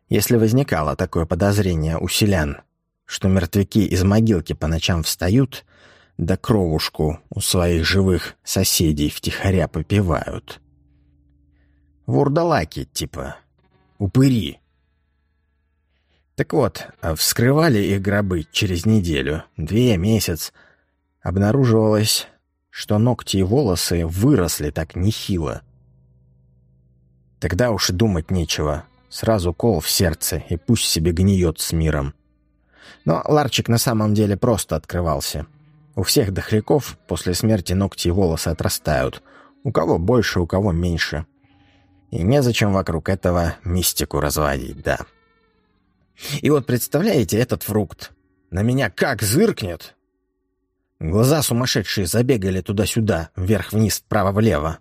Если возникало такое подозрение у селян, что мертвяки из могилки по ночам встают, да кровушку у своих живых соседей втихаря попивают. Вурдалаки, типа. Упыри. Так вот, вскрывали их гробы через неделю, две, месяц, обнаруживалось, что ногти и волосы выросли так нехило. Тогда уж думать нечего. Сразу кол в сердце, и пусть себе гниет с миром. Но ларчик на самом деле просто открывался. У всех дохряков после смерти ногти и волосы отрастают. У кого больше, у кого меньше. И незачем вокруг этого мистику разводить, да. И вот представляете, этот фрукт на меня как зыркнет, Глаза сумасшедшие забегали туда-сюда, вверх-вниз, вправо-влево.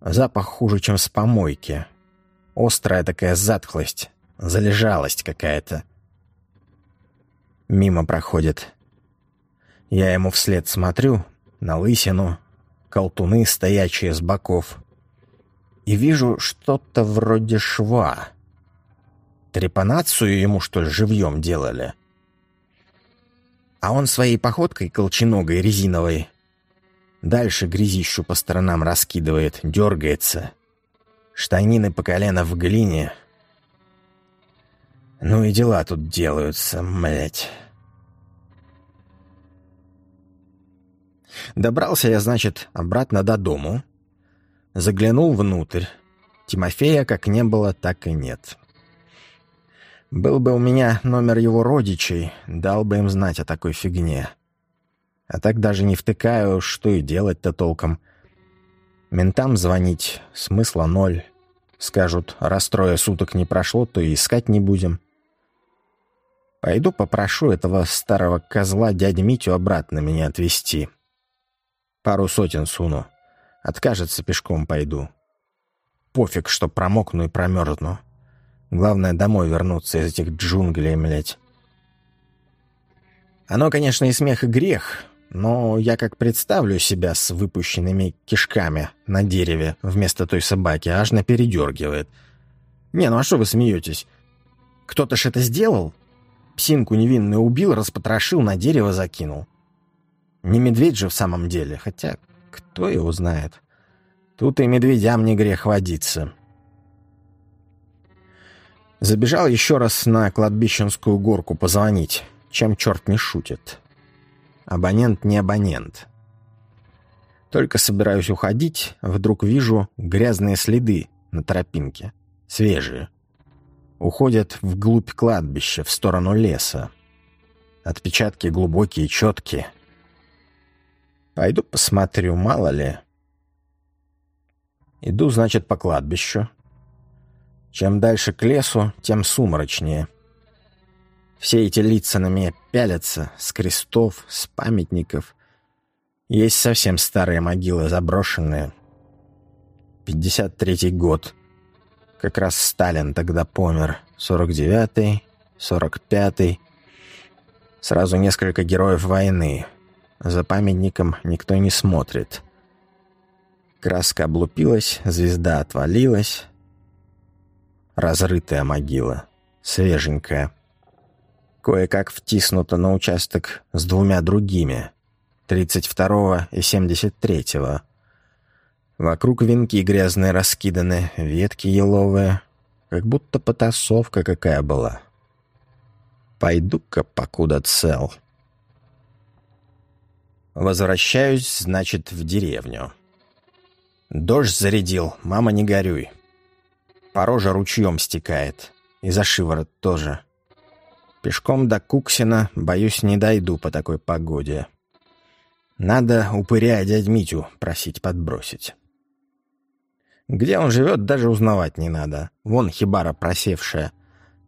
Запах хуже, чем с помойки. Острая такая затхлость, залежалость какая-то. Мимо проходит. Я ему вслед смотрю, на лысину, колтуны, стоячие с боков. И вижу что-то вроде шва. Трепанацию ему, что ли, живьем делали? — а он своей походкой колченогой резиновой дальше грязищу по сторонам раскидывает, дергается. Штанины по колено в глине. Ну и дела тут делаются, млять. Добрался я, значит, обратно до дому. Заглянул внутрь. Тимофея как не было, так и нет. Был бы у меня номер его родичей, дал бы им знать о такой фигне. А так даже не втыкаю, что и делать-то толком. Ментам звонить смысла ноль. Скажут, раз трое суток не прошло, то и искать не будем. Пойду попрошу этого старого козла дядя Митю обратно меня отвезти. Пару сотен суну. Откажется, пешком пойду. Пофиг, что промокну и промерзну. Главное, домой вернуться из этих джунглей, млять. Оно, конечно, и смех, и грех, но я как представлю себя с выпущенными кишками на дереве вместо той собаки, аж напередергивает. Не, ну а что вы смеетесь? Кто-то ж это сделал? Псинку невинную убил, распотрошил, на дерево закинул. Не медведь же в самом деле, хотя кто его знает. Тут и медведям не грех водиться. Забежал еще раз на кладбищенскую горку позвонить, чем черт не шутит. Абонент не абонент. Только собираюсь уходить, вдруг вижу грязные следы на тропинке. Свежие. Уходят вглубь кладбища, в сторону леса. Отпечатки глубокие, четкие. Пойду посмотрю, мало ли. Иду, значит, по кладбищу. Чем дальше к лесу, тем сумрачнее. Все эти лица на меня пялятся, с крестов, с памятников. Есть совсем старые могилы, заброшенные. 53-й год. Как раз Сталин тогда помер. 49-й, 45-й. Сразу несколько героев войны. За памятником никто не смотрит. Краска облупилась, звезда отвалилась. Разрытая могила. Свеженькая. Кое-как втиснута на участок с двумя другими. 32-го и 73-го. Вокруг венки грязные раскиданы, ветки еловые. Как будто потасовка какая была. Пойду-ка, покуда цел. Возвращаюсь, значит, в деревню. Дождь зарядил, мама, не горюй. По роже ручьем стекает. И за шиворот тоже. Пешком до Куксина, боюсь, не дойду по такой погоде. Надо упыря дядь Митю просить подбросить. Где он живет, даже узнавать не надо. Вон хибара просевшая.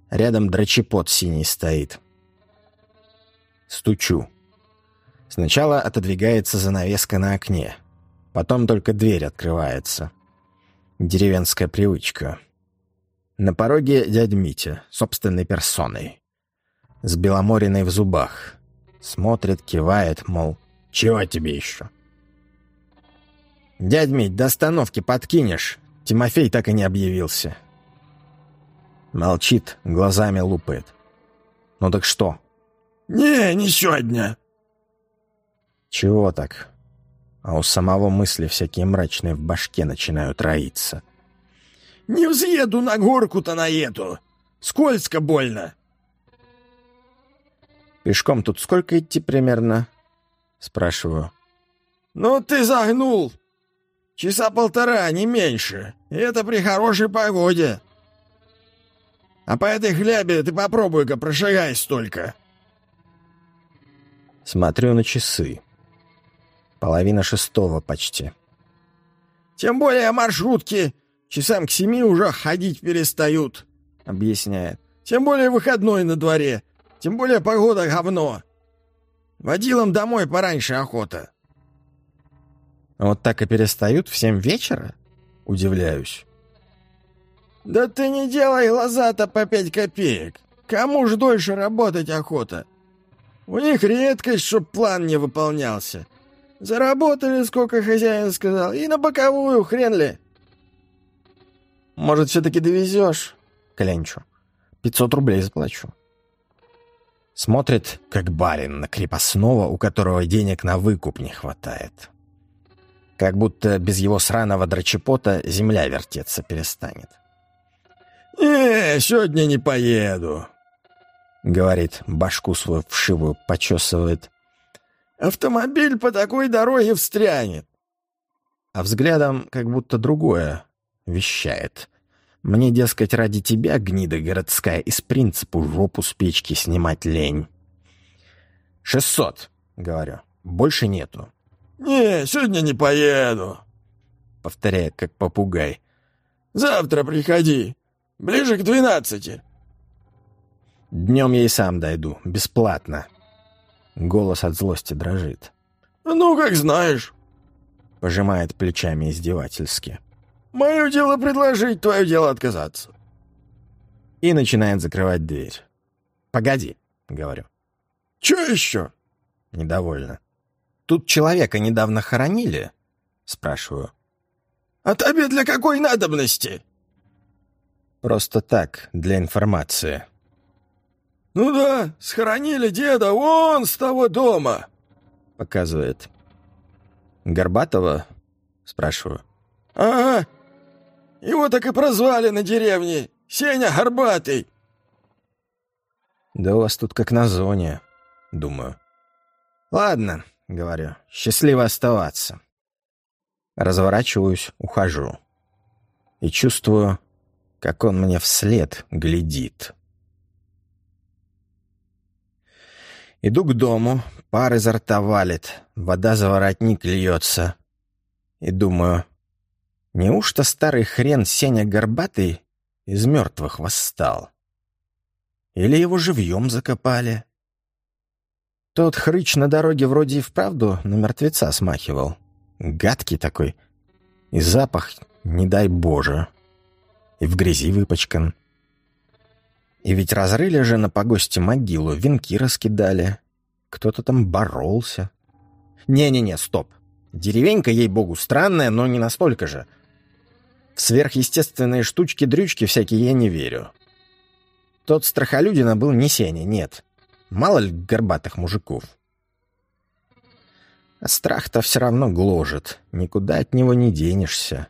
Рядом драчепот синий стоит. Стучу. Сначала отодвигается занавеска на окне. Потом только дверь открывается. Деревенская привычка. На пороге дядь Митя, собственной персоной. С беломориной в зубах. Смотрит, кивает, мол, чего тебе еще? «Дядь Мить, до остановки подкинешь?» Тимофей так и не объявился. Молчит, глазами лупает. «Ну так что?» «Не, не сегодня». «Чего так?» А у самого мысли всякие мрачные в башке начинают роиться. «Не взъеду на горку-то на эту. Скользко больно». «Пешком тут сколько идти примерно?» Спрашиваю. «Ну ты загнул. Часа полтора, не меньше. И это при хорошей погоде. А по этой хлябе ты попробуй-ка прошагай столько». Смотрю на часы. Половина шестого почти. «Тем более маршрутки часам к семи уже ходить перестают», — объясняет. «Тем более выходной на дворе. Тем более погода говно. Водилам домой пораньше охота». Вот так и перестают в семь вечера? Удивляюсь. «Да ты не делай глаза-то по пять копеек. Кому ж дольше работать охота? У них редкость, чтоб план не выполнялся. Заработали, сколько хозяин сказал, и на боковую, хрен ли». «Может, все-таки довезешь?» Клянчу. «Пятьсот рублей заплачу». Смотрит, как барин на крепостного, у которого денег на выкуп не хватает. Как будто без его сраного драчепота земля вертеться перестанет. «Не, сегодня не поеду», — говорит, башку свою вшивую почесывает. «Автомобиль по такой дороге встрянет». А взглядом как будто другое вещает. Мне, дескать, ради тебя, гнида городская, из принципу жопу с печки снимать лень. «Шестьсот», — говорю, — «больше нету». «Не, сегодня не поеду», — повторяет, как попугай. «Завтра приходи, ближе к двенадцати». Днем я и сам дойду, бесплатно. Голос от злости дрожит. «Ну, как знаешь», — пожимает плечами издевательски. «Мое дело предложить, твое дело отказаться». И начинает закрывать дверь. «Погоди», — говорю. «Че еще?» Недовольно. «Тут человека недавно хоронили?» — спрашиваю. «А тебе для какой надобности?» «Просто так, для информации». «Ну да, схоронили деда вон с того дома!» Показывает. «Горбатова?» Спрашиваю. «Ага, его так и прозвали на деревне. Сеня Горбатый!» «Да у вас тут как на зоне», — думаю. «Ладно», — говорю, — «счастливо оставаться». Разворачиваюсь, ухожу. И чувствую, как он мне вслед глядит. Иду к дому, пар изо рта валит, вода за воротник льется. И думаю, неужто старый хрен Сеня Горбатый из мертвых восстал? Или его живьем закопали? Тот хрыч на дороге вроде и вправду на мертвеца смахивал. Гадкий такой. И запах, не дай боже. И в грязи выпачкан. И ведь разрыли же на погосте могилу, венки раскидали. Кто-то там боролся. Не-не-не, стоп. Деревенька, ей-богу, странная, но не настолько же. В сверхъестественные штучки-дрючки всякие я не верю. Тот страхолюдина был не Сеня, нет. Мало ли горбатых мужиков. А страх-то все равно гложет, никуда от него не денешься.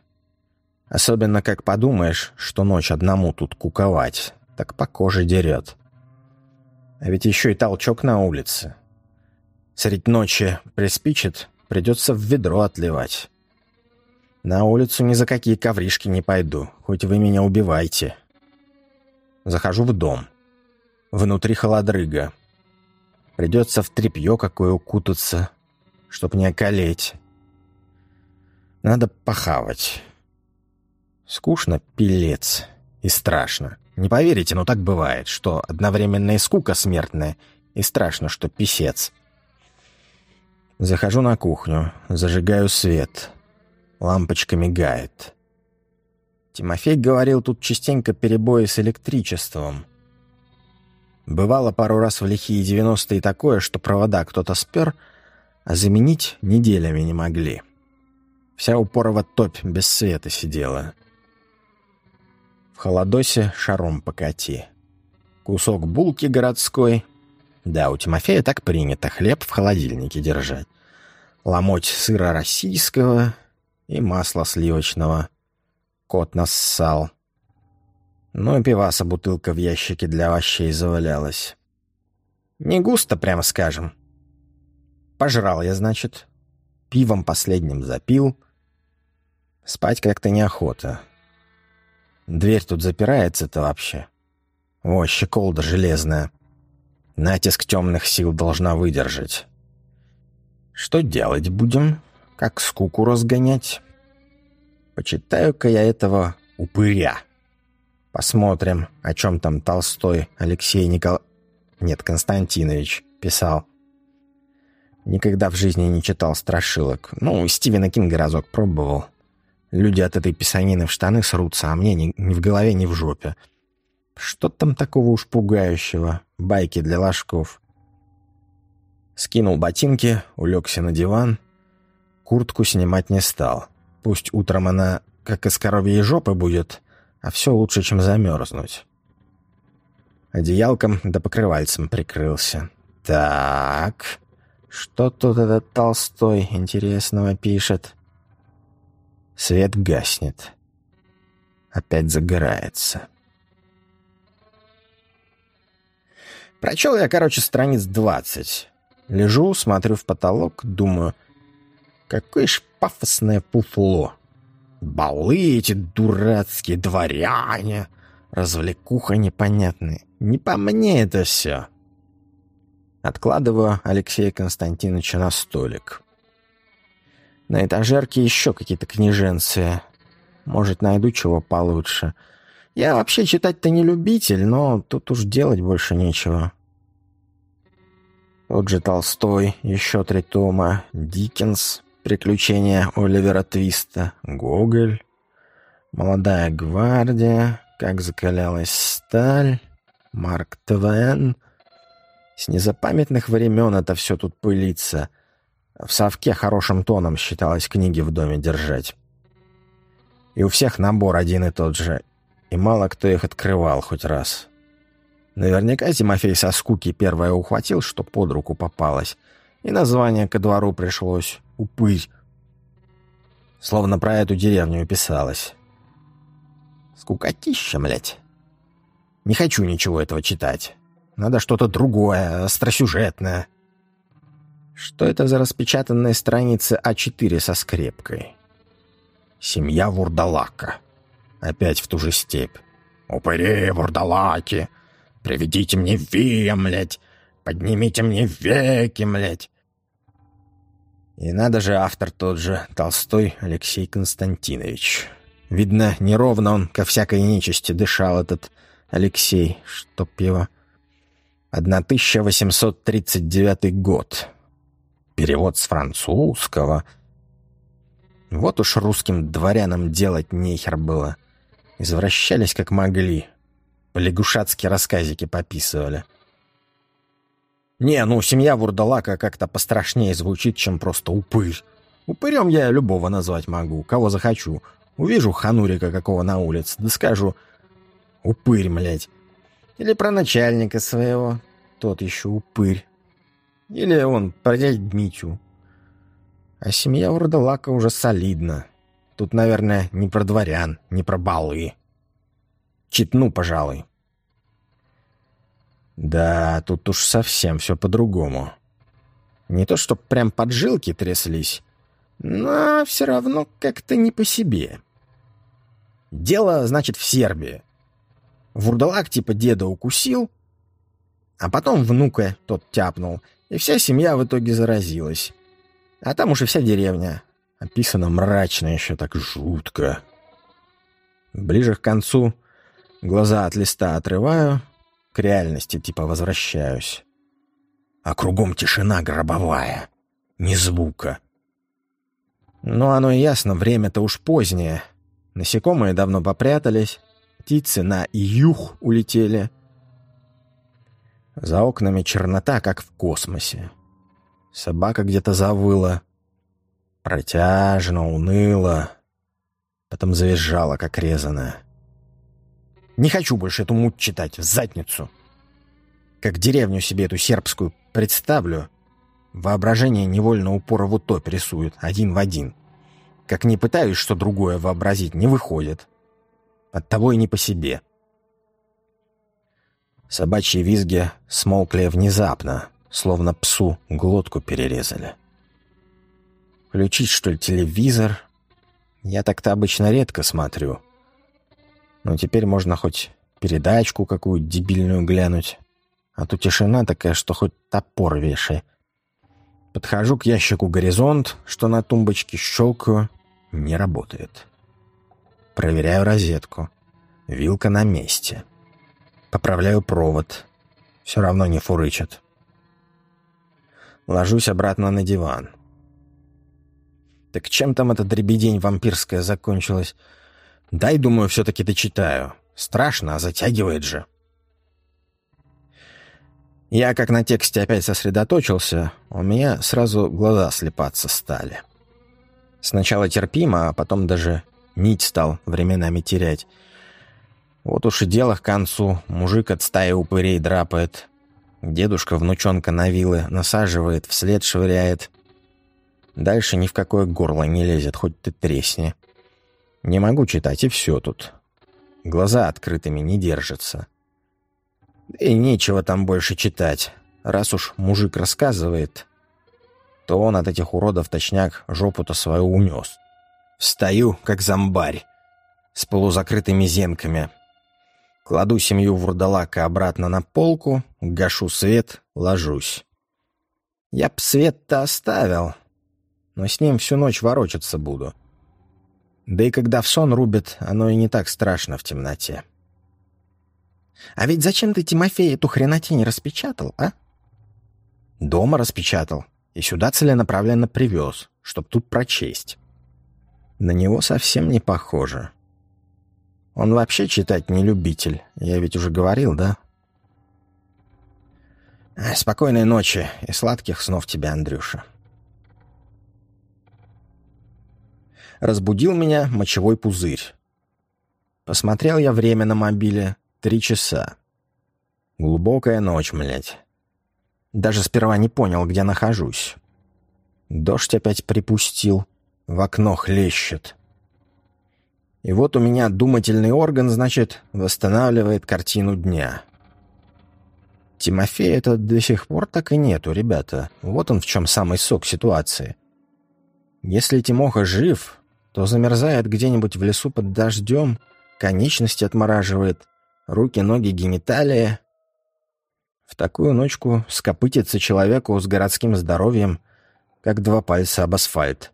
Особенно как подумаешь, что ночь одному тут куковать, так по коже дерет. А ведь еще и толчок на улице. Средь ночи приспичит, придется в ведро отливать. На улицу ни за какие ковришки не пойду, хоть вы меня убивайте. Захожу в дом. Внутри холодрыга. Придется в тряпье какое укутаться, чтоб не околеть. Надо похавать. Скучно, пилец. И страшно. Не поверите, но так бывает, что одновременно и скука смертная, и страшно, что писец. Захожу на кухню, зажигаю свет. Лампочка мигает. Тимофей говорил, тут частенько перебои с электричеством. Бывало пару раз в лихие девяностые такое, что провода кто-то спер, а заменить неделями не могли. Вся упорова топь без света сидела. Холодосе шаром покати. Кусок булки городской. Да, у Тимофея так принято хлеб в холодильнике держать. Ломоть сыра российского и масла сливочного. Кот нассал. Ну и пиваса бутылка в ящике для овощей завалялась. Не густо, прямо скажем. Пожрал я, значит. Пивом последним запил. Спать как-то неохота. Дверь тут запирается-то вообще. О, щеколда железная. Натиск темных сил должна выдержать. Что делать будем? Как скуку разгонять? Почитаю-ка я этого упыря. Посмотрим, о чем там Толстой Алексей Никол... Нет, Константинович писал. Никогда в жизни не читал страшилок. Ну, Стивена Кинга разок пробовал. Люди от этой писанины в штаны срутся, а мне ни, ни в голове, ни в жопе. Что там такого уж пугающего? Байки для ложков. Скинул ботинки, улегся на диван. Куртку снимать не стал. Пусть утром она, как из коровьей жопы, будет, а все лучше, чем замерзнуть. Одеялком да покрывальцем прикрылся. Так, что тут этот Толстой интересного пишет? Свет гаснет. Опять загорается. Прочел я, короче, страниц двадцать. Лежу, смотрю в потолок, думаю, какое ж пафосное пуфло. Балы эти дурацкие, дворяне, развлекуха непонятная. Не по мне это все. Откладываю Алексея Константиновича на столик. На этажерке еще какие-то книженцы. Может, найду чего получше. Я вообще читать-то не любитель, но тут уж делать больше нечего. Тот же Толстой, еще три тома, Диккенс, Приключения Оливера Твиста, Гоголь, Молодая гвардия, Как закалялась сталь, Марк Твен. С незапамятных времен это все тут пылится. В совке хорошим тоном считалось книги в доме держать. И у всех набор один и тот же, и мало кто их открывал хоть раз. Наверняка Тимофей со скуки первое ухватил, что под руку попалось, и название ко двору пришлось «Упырь». Словно про эту деревню писалось. Скукотища, блядь. Не хочу ничего этого читать. Надо что-то другое, остросюжетное. Что это за распечатанная страница А4 со скрепкой? Семья Вурдалака. Опять в ту же степь. «Упыри, вурдалаки! Приведите мне вия, млять! Поднимите мне веки, млять!» И надо же, автор тот же, Толстой Алексей Константинович. Видно, неровно он ко всякой нечисти дышал, этот Алексей, чтоб его... 1839 год. Перевод с французского. Вот уж русским дворянам делать нехер было. Извращались как могли. Лягушатские рассказики пописывали. Не, ну, семья Вурдалака как-то пострашнее звучит, чем просто упырь. Упырем я любого назвать могу, кого захочу. Увижу ханурика какого на улице, да скажу «упырь, млядь». Или про начальника своего, тот еще упырь. Или он про дядь Дмитю. А семья Урдалака уже солидна. Тут, наверное, не про дворян, не про балы. Читну, пожалуй. Да, тут уж совсем все по-другому. Не то, что прям поджилки тряслись, но все равно как-то не по себе. Дело, значит, в Сербии. Вурдалак типа деда укусил, а потом внука тот тяпнул, и вся семья в итоге заразилась. А там уже вся деревня. Описано мрачно еще так жутко. Ближе к концу глаза от листа отрываю, к реальности типа возвращаюсь. А кругом тишина гробовая, ни звука. Ну, оно и ясно, время-то уж позднее. Насекомые давно попрятались, птицы на юг улетели. За окнами чернота, как в космосе. Собака где-то завыла. Протяжно, уныло. Потом завизжала, как резаная. Не хочу больше эту муть читать, в задницу. Как деревню себе эту сербскую представлю, воображение невольно упора в утопь рисует, один в один. Как не пытаюсь что другое вообразить, не выходит. Оттого и не по себе. Собачьи визги смолкли внезапно, словно псу глотку перерезали. Включить, что ли, телевизор? Я так-то обычно редко смотрю. Но теперь можно хоть передачку какую дебильную глянуть. А то тишина такая, что хоть топор вешай. Подхожу к ящику «Горизонт», что на тумбочке щелкаю. Не работает. Проверяю розетку. Вилка на месте. Поправляю провод. Все равно не фурычит. Ложусь обратно на диван. Так чем там эта дребедень вампирская закончилась? Дай, думаю, все-таки дочитаю. Страшно, а затягивает же. Я как на тексте опять сосредоточился, у меня сразу глаза слепаться стали. Сначала терпимо, а потом даже Нить стал временами терять. Вот уж и дело к концу. Мужик от стаи упырей драпает. Дедушка внучонка на вилы насаживает, вслед швыряет. Дальше ни в какое горло не лезет, хоть ты тресни. Не могу читать, и все тут. Глаза открытыми не держатся. И нечего там больше читать. Раз уж мужик рассказывает, то он от этих уродов точняк жопу-то свою унес. Встаю, как зомбарь, с полузакрытыми зенками. Кладу семью вурдалака обратно на полку, гашу свет, ложусь. Я б свет-то оставил, но с ним всю ночь ворочаться буду. Да и когда в сон рубит, оно и не так страшно в темноте. А ведь зачем ты, Тимофей, эту хренотень распечатал, а? Дома распечатал и сюда целенаправленно привез, чтоб тут прочесть. На него совсем не похоже. Он вообще читать не любитель. Я ведь уже говорил, да? Спокойной ночи и сладких снов тебе, Андрюша. Разбудил меня мочевой пузырь. Посмотрел я время на мобиле — три часа. Глубокая ночь, млядь. Даже сперва не понял, где нахожусь. Дождь опять припустил, в окно хлещет. И вот у меня думательный орган, значит, восстанавливает картину дня. Тимофея это до сих пор так и нету, ребята. Вот он в чем самый сок ситуации. Если Тимоха жив, то замерзает где-нибудь в лесу под дождем, конечности отмораживает, руки, ноги, гениталии. В такую ночку скопытится человеку с городским здоровьем, как два пальца об асфальт.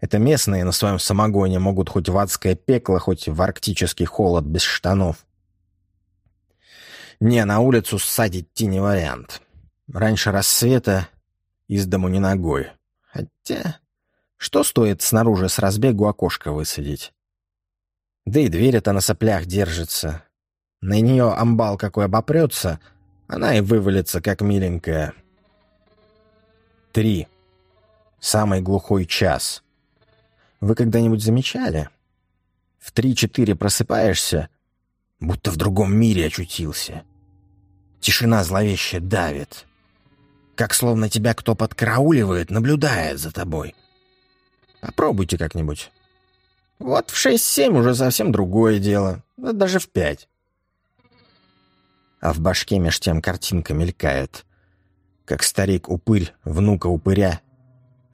Это местные на своем самогоне могут хоть в адское пекло, хоть в арктический холод без штанов. Не, на улицу ссать идти не вариант. Раньше рассвета из дому не ногой. Хотя, что стоит снаружи с разбегу окошко высадить? Да и дверь это на соплях держится. На нее амбал какой обопрется, она и вывалится, как миленькая. Три. Самый глухой час. Вы когда-нибудь замечали? В три-четыре просыпаешься, будто в другом мире очутился. Тишина зловеще давит. Как словно тебя кто подкрауливает, наблюдает за тобой. Попробуйте как-нибудь. Вот в шесть-семь уже совсем другое дело. Да даже в пять. А в башке меж тем картинка мелькает. Как старик-упырь, внука упыря,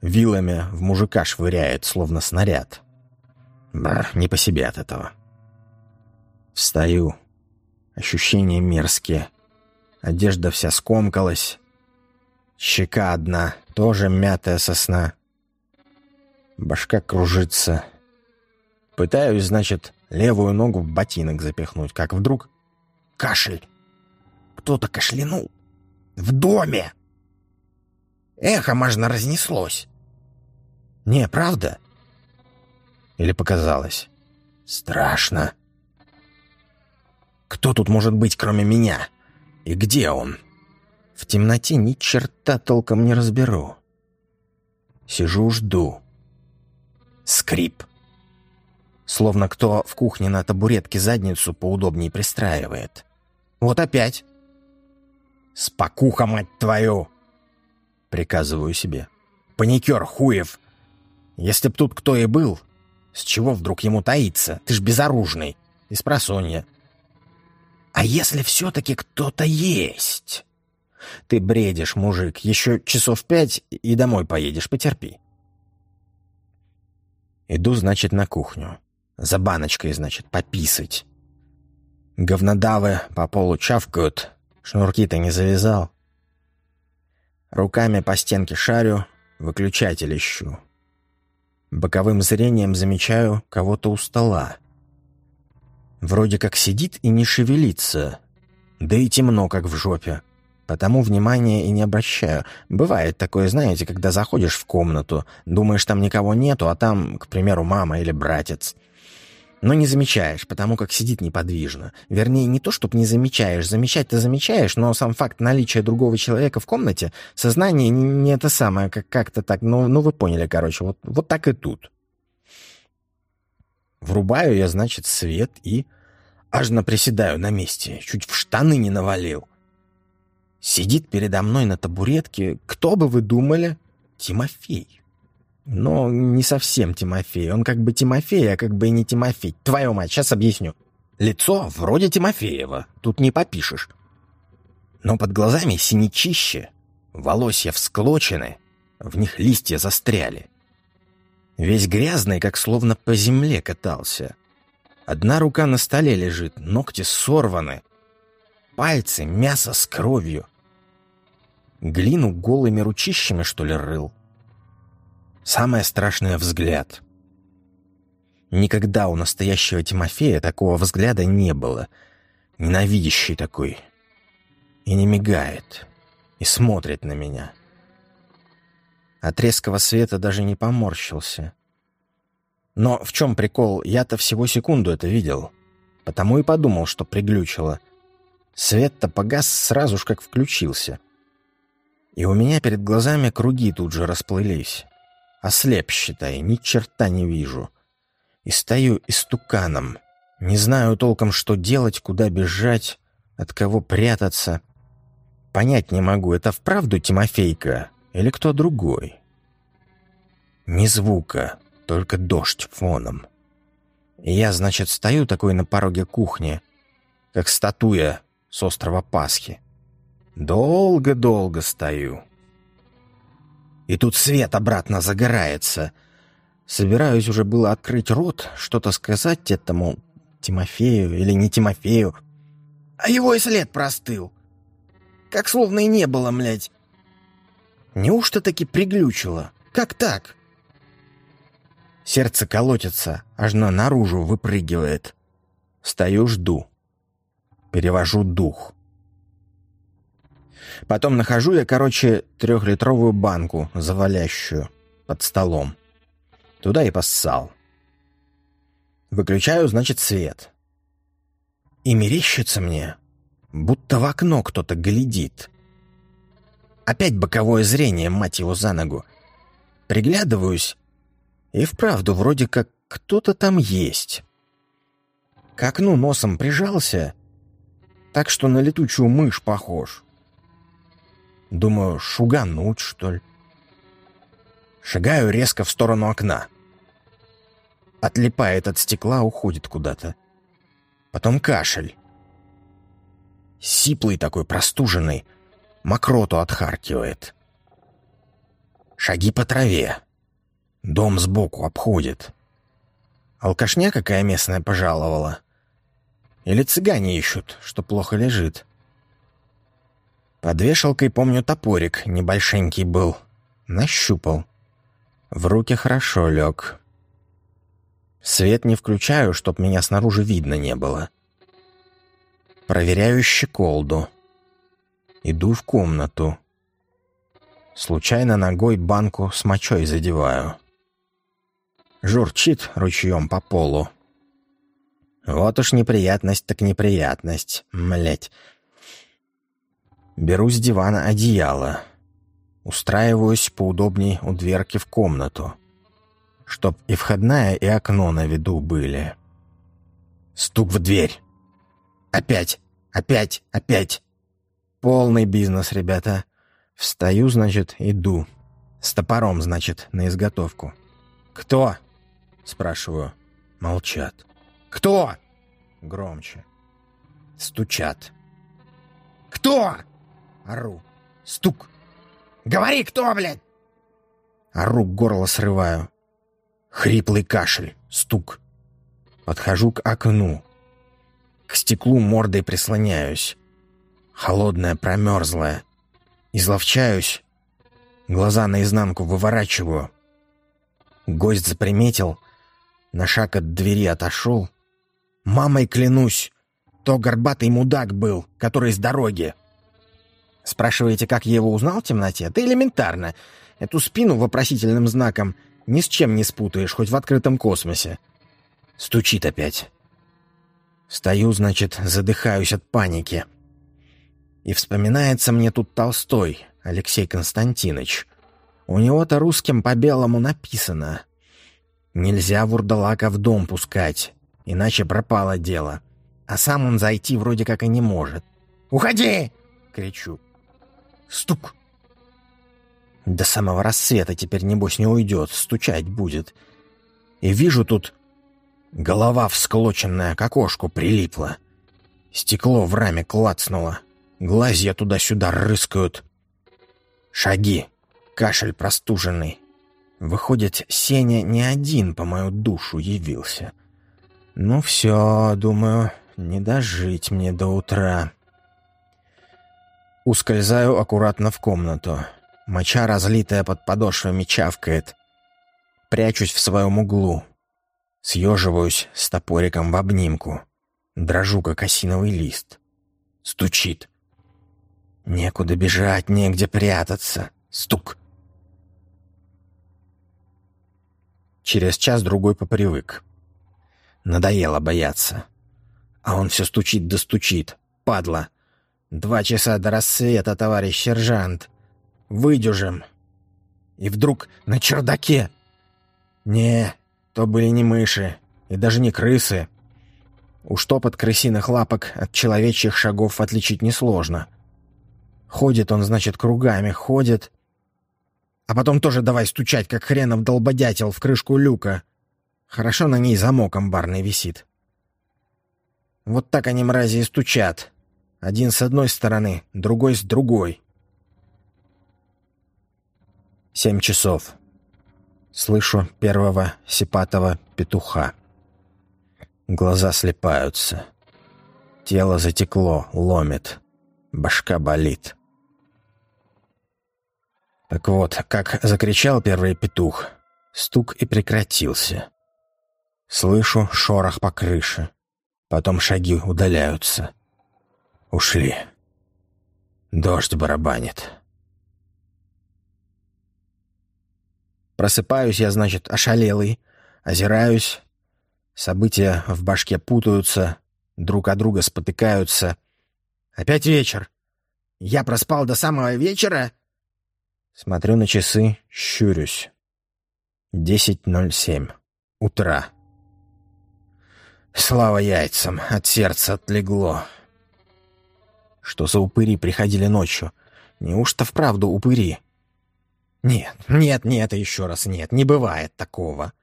вилами в мужика швыряет, словно снаряд. Бррр, не по себе от этого. Встаю. Ощущения мерзкие. Одежда вся скомкалась. Щека одна, тоже мятая сосна. Башка кружится. Пытаюсь, значит, левую ногу в ботинок запихнуть, как вдруг кашель. Кто-то кашлянул. В доме! Эхо, можно, разнеслось. Не, правда? Или показалось? Страшно. Кто тут может быть, кроме меня? И где он? В темноте ни черта толком не разберу. Сижу, жду. Скрип. Словно кто в кухне на табуретке задницу поудобнее пристраивает. Вот опять. «Спокуха, мать твою!» Приказываю себе. «Паникер, хуев! Если б тут кто и был, с чего вдруг ему таиться? Ты ж безоружный. Из просонья. А если все-таки кто-то есть? Ты бредишь, мужик. Еще часов пять и домой поедешь. Потерпи. Иду, значит, на кухню. За баночкой, значит, пописать. Говнодавы по полу чавкают. Шнурки-то не завязал. Руками по стенке шарю, выключатель ищу. Боковым зрением замечаю кого-то у стола. Вроде как сидит и не шевелится. Да и темно, как в жопе. Потому внимания и не обращаю. Бывает такое, знаете, когда заходишь в комнату, думаешь, там никого нету, а там, к примеру, мама или братец. Но не замечаешь, потому как сидит неподвижно. Вернее, не то, чтобы не замечаешь. Замечать ты замечаешь, но сам факт наличия другого человека в комнате, сознание не это самое, как как-то так. Ну, ну, вы поняли, короче, вот, вот так и тут. Врубаю я, значит, свет и... Аж наприседаю на месте, чуть в штаны не навалил. Сидит передо мной на табуретке, кто бы вы думали? Тимофей. Но не совсем Тимофей. Он как бы Тимофей, а как бы и не Тимофей. Твою мать, сейчас объясню. Лицо вроде Тимофеева, тут не попишешь. Но под глазами синячище, волосья всклочены, в них листья застряли. Весь грязный, как словно по земле катался. Одна рука на столе лежит, ногти сорваны. Пальцы, мясо с кровью. Глину голыми ручищами, что ли, рыл. Самое страшное — взгляд. Никогда у настоящего Тимофея такого взгляда не было. Ненавидящий такой. И не мигает. И смотрит на меня. — от резкого света даже не поморщился. Но в чем прикол? Я-то всего секунду это видел. Потому и подумал, что приглючило. Свет-то погас сразу ж как включился. И у меня перед глазами круги тут же расплылись. Ослеп, считай, ни черта не вижу. И стою истуканом. Не знаю толком, что делать, куда бежать. от кого прятаться. Понять не могу, это вправду Тимофейка или кто другой. Ни звука, только дождь фоном. И я, значит, стою такой на пороге кухни, как статуя с острова Пасхи. Долго-долго стою. И тут свет обратно загорается. Собираюсь уже было открыть рот, что-то сказать этому Тимофею или не Тимофею. А его и след простыл. Как словно и не было, млядь. Неужто таки приглючило? Как так? Сердце колотится, аж на наружу выпрыгивает. Стою, жду. Перевожу дух. Потом нахожу я, короче, трехлитровую банку, завалящую, под столом. Туда и поссал. Выключаю, значит, свет. И мерещится мне, будто в окно кто-то глядит. Опять боковое зрение, мать его, за ногу. Приглядываюсь, и вправду вроде как кто-то там есть. К окну носом прижался, так что на летучую мышь похож. Думаю, шугануть, что ли. Шагаю резко в сторону окна. Отлипает от стекла, уходит куда-то. Потом кашель. Сиплый такой, простуженный. Мокроту отхаркивает. Шаги по траве. Дом сбоку обходит. Алкашня какая местная пожаловала. Или цыгане ищут, что плохо лежит. Под вешалкой, помню, топорик небольшенький был. Нащупал. В руки хорошо лег. Свет не включаю, чтоб меня снаружи видно не было. Проверяю щеколду. Иду в комнату. Случайно ногой банку с мочой задеваю. Журчит ручьем по полу. Вот уж неприятность так неприятность, млять. Беру с дивана одеяло. Устраиваюсь поудобней у дверки в комнату. Чтоб и входная, и окно на виду были. Стук в дверь. Опять, опять, опять. Полный бизнес, ребята. Встаю, значит, иду. С топором, значит, на изготовку. «Кто?» — спрашиваю. Молчат. «Кто?» Громче. Стучат. «Кто?» Ору. Стук. «Говори, кто, блядь?» Ору, горло срываю. Хриплый кашель. Стук. Подхожу к окну. К стеклу мордой прислоняюсь. Холодная, промерзлая. Изловчаюсь. Глаза наизнанку выворачиваю. Гость заприметил. На шаг от двери отошел. Мамой клянусь, то горбатый мудак был, который с дороги. Спрашиваете, как я его узнал в темноте? Это элементарно. Эту спину вопросительным знаком ни с чем не спутаешь, хоть в открытом космосе. Стучит опять. Стою, значит, задыхаюсь от паники. И вспоминается мне тут Толстой, Алексей Константинович. У него-то русским по белому написано. Нельзя вурдалака в дом пускать, иначе пропало дело. А сам он зайти вроде как и не может. «Уходи!» — кричу. Стук. До самого рассвета теперь, небось, не уйдет, стучать будет. И вижу тут... Голова всклоченная к окошку прилипла. Стекло в раме клацнуло. Глазья туда-сюда рыскают. Шаги. Кашель простуженный. Выходит, Сеня не один по мою душу явился. Ну все, думаю, не дожить мне до утра. Ускользаю аккуратно в комнату. Моча, разлитая под подошвами, чавкает. Прячусь в своем углу. Съеживаюсь с топориком в обнимку. Дрожу, как осиновый лист. Стучит. Некуда бежать, негде прятаться. Стук. Через час-другой попривык. Надоело бояться. А он все стучит да стучит. Падла. Два часа до рассвета, товарищ сержант. Выдюжим. И вдруг на чердаке. Не, то были не мыши и даже не крысы. Уж топот крысиных лапок от человечьих шагов отличить несложно. Ходит он, значит, кругами, ходит. А потом тоже давай стучать, как хренов долбодятел в крышку люка. Хорошо на ней замок амбарный висит. Вот так они, мрази, и стучат. Один с одной стороны, другой с другой. Семь часов. Слышу первого сипатого петуха. Глаза слепаются. Тело затекло, ломит. Башка болит. Так вот, как закричал первый петух, стук и прекратился. Слышу шорох по крыше. Потом шаги удаляются. Ушли. Дождь барабанит. Просыпаюсь я, значит, ошалелый, озираюсь. События в башке путаются, друг от друга спотыкаются. Опять вечер. Я проспал до самого вечера? Смотрю на часы, щурюсь. Десять ноль семь. Утра. Слава яйцам, от сердца отлегло. Что за упыри приходили ночью? Неужто вправду упыри? Нет, нет, нет, еще раз нет, не бывает такого.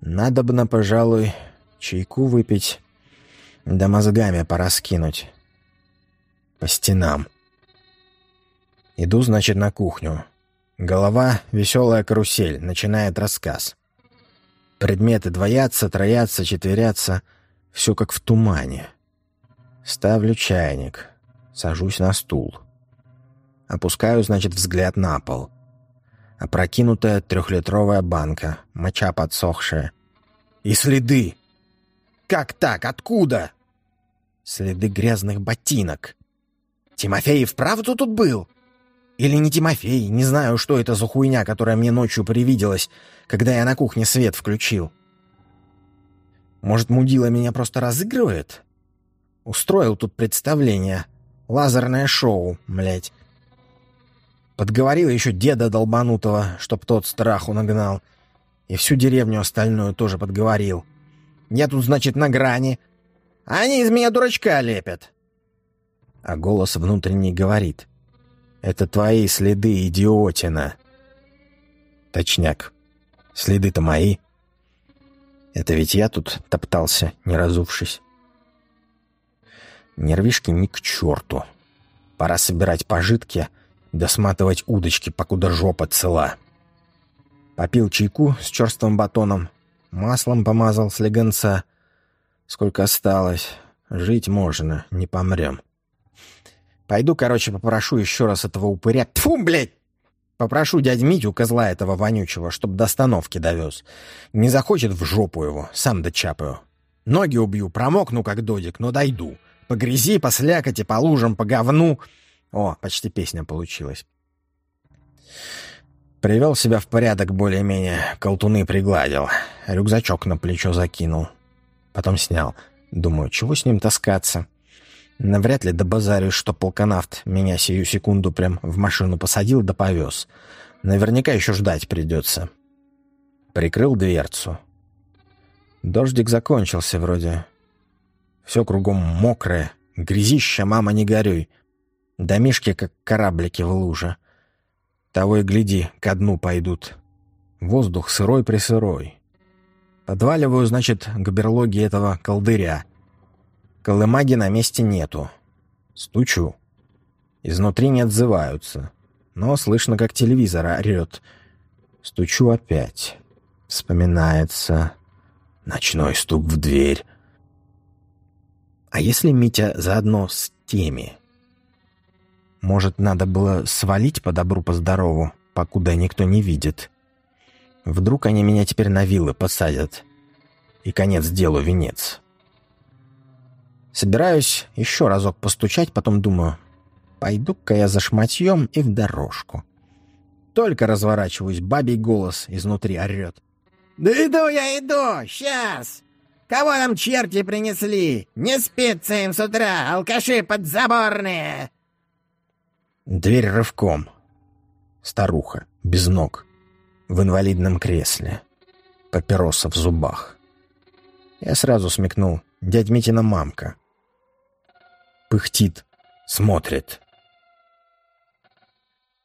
Надобно, пожалуй, чайку выпить, да мозгами пораскинуть. По стенам. Иду, значит, на кухню. Голова — веселая карусель, начинает рассказ. Предметы двоятся, троятся, четверятся. Все как в тумане. Ставлю чайник. Сажусь на стул. Опускаю, значит, взгляд на пол. Опрокинутая трехлитровая банка, моча подсохшая. И следы! Как так? Откуда? Следы грязных ботинок. Тимофей вправду тут был? Или не Тимофей, не знаю, что это за хуйня, которая мне ночью привиделась, когда я на кухне свет включил. Может, мудила меня просто разыгрывает? Устроил тут представление. Лазерное шоу, блядь. Подговорил еще деда долбанутого, чтоб тот страху нагнал. И всю деревню остальную тоже подговорил. Я тут, значит, на грани. Они из меня дурачка лепят. А голос внутренний говорит. Это твои следы, идиотина. Точняк. Следы-то мои. Это ведь я тут топтался, не разувшись. Нервишки ни к черту. Пора собирать пожитки, да сматывать удочки, покуда жопа цела. Попил чайку с черствым батоном, маслом помазал слегонца. Сколько осталось, жить можно, не помрем. Пойду, короче, попрошу еще раз этого упыря. Тьфу, блядь! Попрошу дядь Митю, козла этого вонючего, чтоб до остановки довез. Не захочет в жопу его, сам дочапаю. Ноги убью, промокну, как додик, но дойду. По грязи, по слякоти, по лужам, по говну. О, почти песня получилась. Привел себя в порядок более-менее, колтуны пригладил. Рюкзачок на плечо закинул. Потом снял. Думаю, чего с ним таскаться? Навряд ли добазарю, что полканавт меня сию секунду прям в машину посадил да повез. Наверняка еще ждать придется. Прикрыл дверцу. Дождик закончился вроде. Все кругом мокрое. Грязища, мама, не горюй. Домишки, как кораблики в луже. Того и гляди, ко дну пойдут. Воздух сырой-присырой. Подваливаю, значит, к берлоге этого колдыря — Колымаги на месте нету. Стучу. Изнутри не отзываются. Но слышно, как телевизор орёт. Стучу опять. Вспоминается. Ночной стук в дверь. А если Митя заодно с теми? Может, надо было свалить по добру, по здорову, покуда никто не видит? Вдруг они меня теперь на вилы посадят? И конец делу венец. Собираюсь еще разок постучать, потом думаю, пойду-ка я за шматьем и в дорожку. Только разворачиваюсь, бабий голос изнутри орет. «Да иду я, иду! Сейчас! Кого нам черти принесли? Не спится им с утра, алкаши подзаборные!» Дверь рывком. Старуха, без ног, в инвалидном кресле, папироса в зубах. Я сразу смекнул, дядь Митина мамка. Пыхтит, смотрит.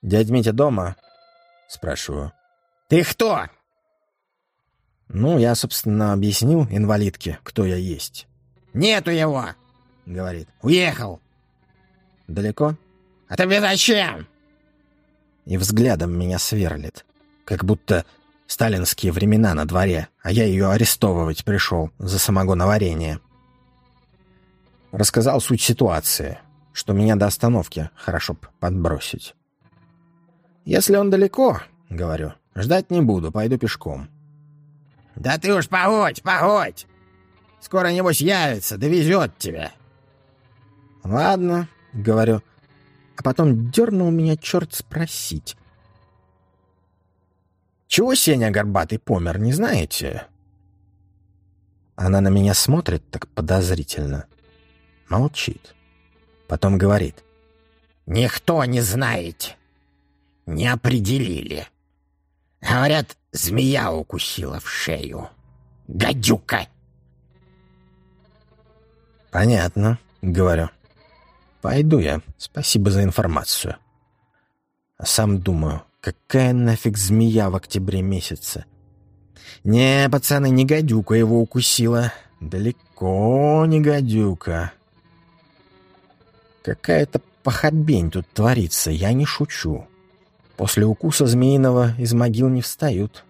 «Дядь Митя дома?» — спрашиваю. «Ты кто?» Ну, я, собственно, объяснил инвалидке, кто я есть. «Нету его!» — говорит. «Уехал!» «Далеко?» «А тебе зачем?» И взглядом меня сверлит, как будто сталинские времена на дворе, а я ее арестовывать пришел за самогоноварение. Рассказал суть ситуации, что меня до остановки хорошо подбросить. «Если он далеко, — говорю, — ждать не буду, пойду пешком». «Да ты уж погодь, погодь! Скоро, небось, явится, довезет тебя!» «Ладно, — говорю, а потом дернул меня черт спросить. «Чего Сеня Горбатый помер, не знаете?» Она на меня смотрит так подозрительно. Молчит. Потом говорит. «Никто не знает. Не определили. Говорят, змея укусила в шею. Гадюка!» «Понятно», — говорю. «Пойду я. Спасибо за информацию». А сам думаю, какая нафиг змея в октябре месяце? Не, пацаны, не гадюка его укусила. Далеко не гадюка. Какая-то похабень тут творится, я не шучу. После укуса змеиного из могил не встают.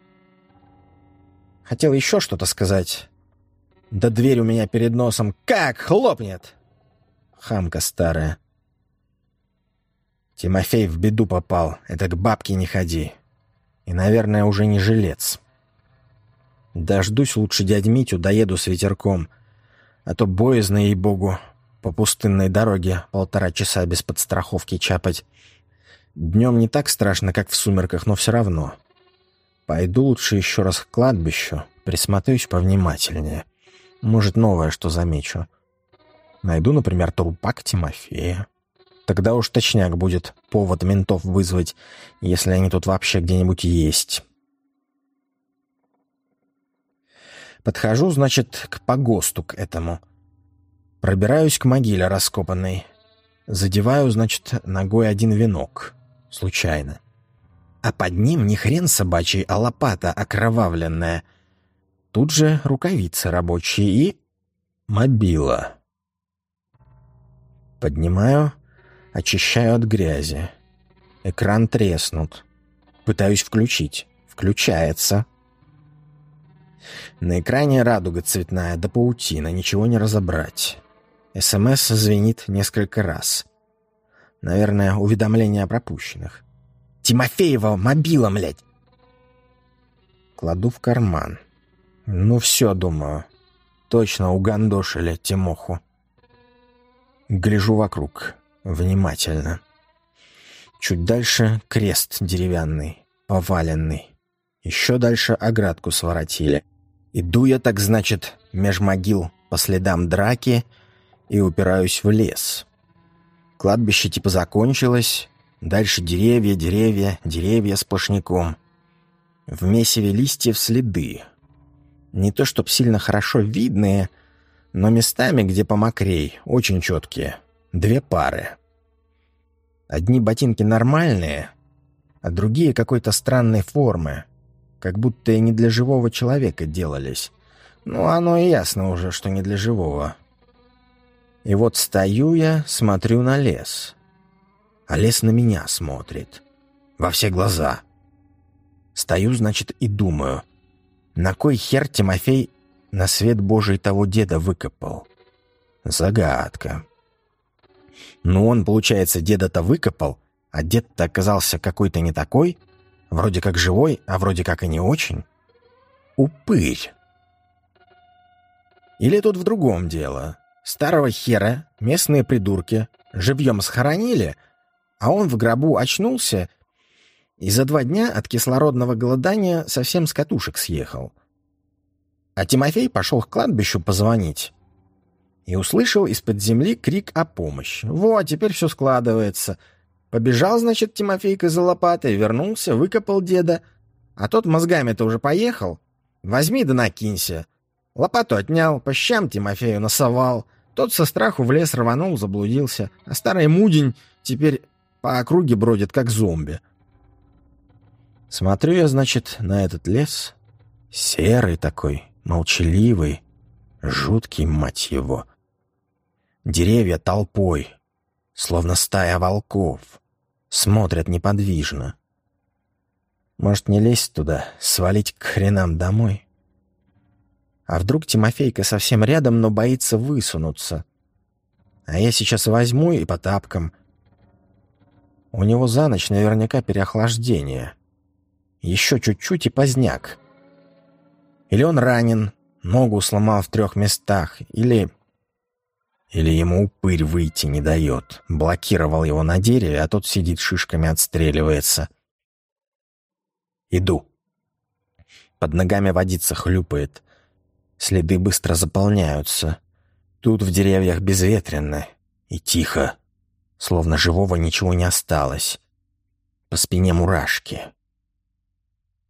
Хотел еще что-то сказать. Да дверь у меня перед носом как хлопнет! Хамка старая. Тимофей в беду попал. Это к бабке не ходи. И, наверное, уже не жилец. Дождусь лучше дядь Митю, доеду с ветерком. А то боязно, ей-богу, по пустынной дороге полтора часа без подстраховки чапать. Днем не так страшно, как в сумерках, но все равно. Пойду лучше еще раз к кладбищу, присмотрюсь повнимательнее. Может, новое что замечу. Найду, например, трупак Тимофея. Тогда уж точняк будет повод ментов вызвать, если они тут вообще где-нибудь есть. Подхожу, значит, к погосту к этому. Пробираюсь к могиле раскопанной. Задеваю, значит, ногой один венок. Случайно. А под ним не хрен собачий, а лопата окровавленная. Тут же рукавицы рабочие и... мобила. Поднимаю, очищаю от грязи. Экран треснут. Пытаюсь включить. Включается. На экране радуга цветная, да паутина, ничего не разобрать. СМС звенит несколько раз. Наверное, уведомление о пропущенных. «Тимофеева, мобила, млядь!» Кладу в карман. Ну все, думаю. Точно угандошили Тимоху. Гляжу вокруг. Внимательно. Чуть дальше крест деревянный, поваленный. Еще дальше оградку своротили. Иду я, так значит, меж могил по следам драки и упираюсь в лес. Кладбище типа закончилось. Дальше деревья, деревья, деревья сплошняком. В месиве листьев следы. Не то чтоб сильно хорошо видные, но местами, где помокрей, очень четкие. Две пары. Одни ботинки нормальные, а другие какой-то странной формы, как будто и не для живого человека делались. Ну, оно и ясно уже, что не для живого. И вот стою я, смотрю на лес. А лес на меня смотрит. Во все глаза. Стою, значит, и думаю, на кой хер Тимофей на свет Божий того деда выкопал. Загадка. Ну, он, получается, деда-то выкопал, а дед-то оказался какой-то не такой, вроде как живой, а вроде как и не очень. Упырь. Или тут в другом дело. Старого хера местные придурки живьем схоронили, а он в гробу очнулся и за два дня от кислородного голодания совсем с катушек съехал. А Тимофей пошел к кладбищу позвонить. И услышал из-под земли крик о помощи. Вот, теперь все складывается. Побежал, значит, Тимофейка за лопатой, вернулся, выкопал деда. А тот мозгами-то уже поехал. Возьми да накинься. Лопату отнял, по щам Тимофею носовал. Тот со страху в лес рванул, заблудился. А старый мудень теперь по округе бродит, как зомби. Смотрю я, значит, на этот лес. Серый такой, молчаливый, жуткий, мать его. Деревья толпой, словно стая волков, смотрят неподвижно. Может, не лезть туда, свалить к хренам домой? А вдруг Тимофейка совсем рядом, но боится высунуться? А я сейчас возьму и по тапкам. У него за ночь наверняка переохлаждение. Еще чуть-чуть и поздняк. Или он ранен, ногу сломал в трех местах, или... Или ему упырь выйти не дает. Блокировал его на дереве, а тот сидит шишками отстреливается. Иду. Под ногами водица хлюпает. Следы быстро заполняются. Тут в деревьях безветренно и тихо, словно живого ничего не осталось. По спине мурашки.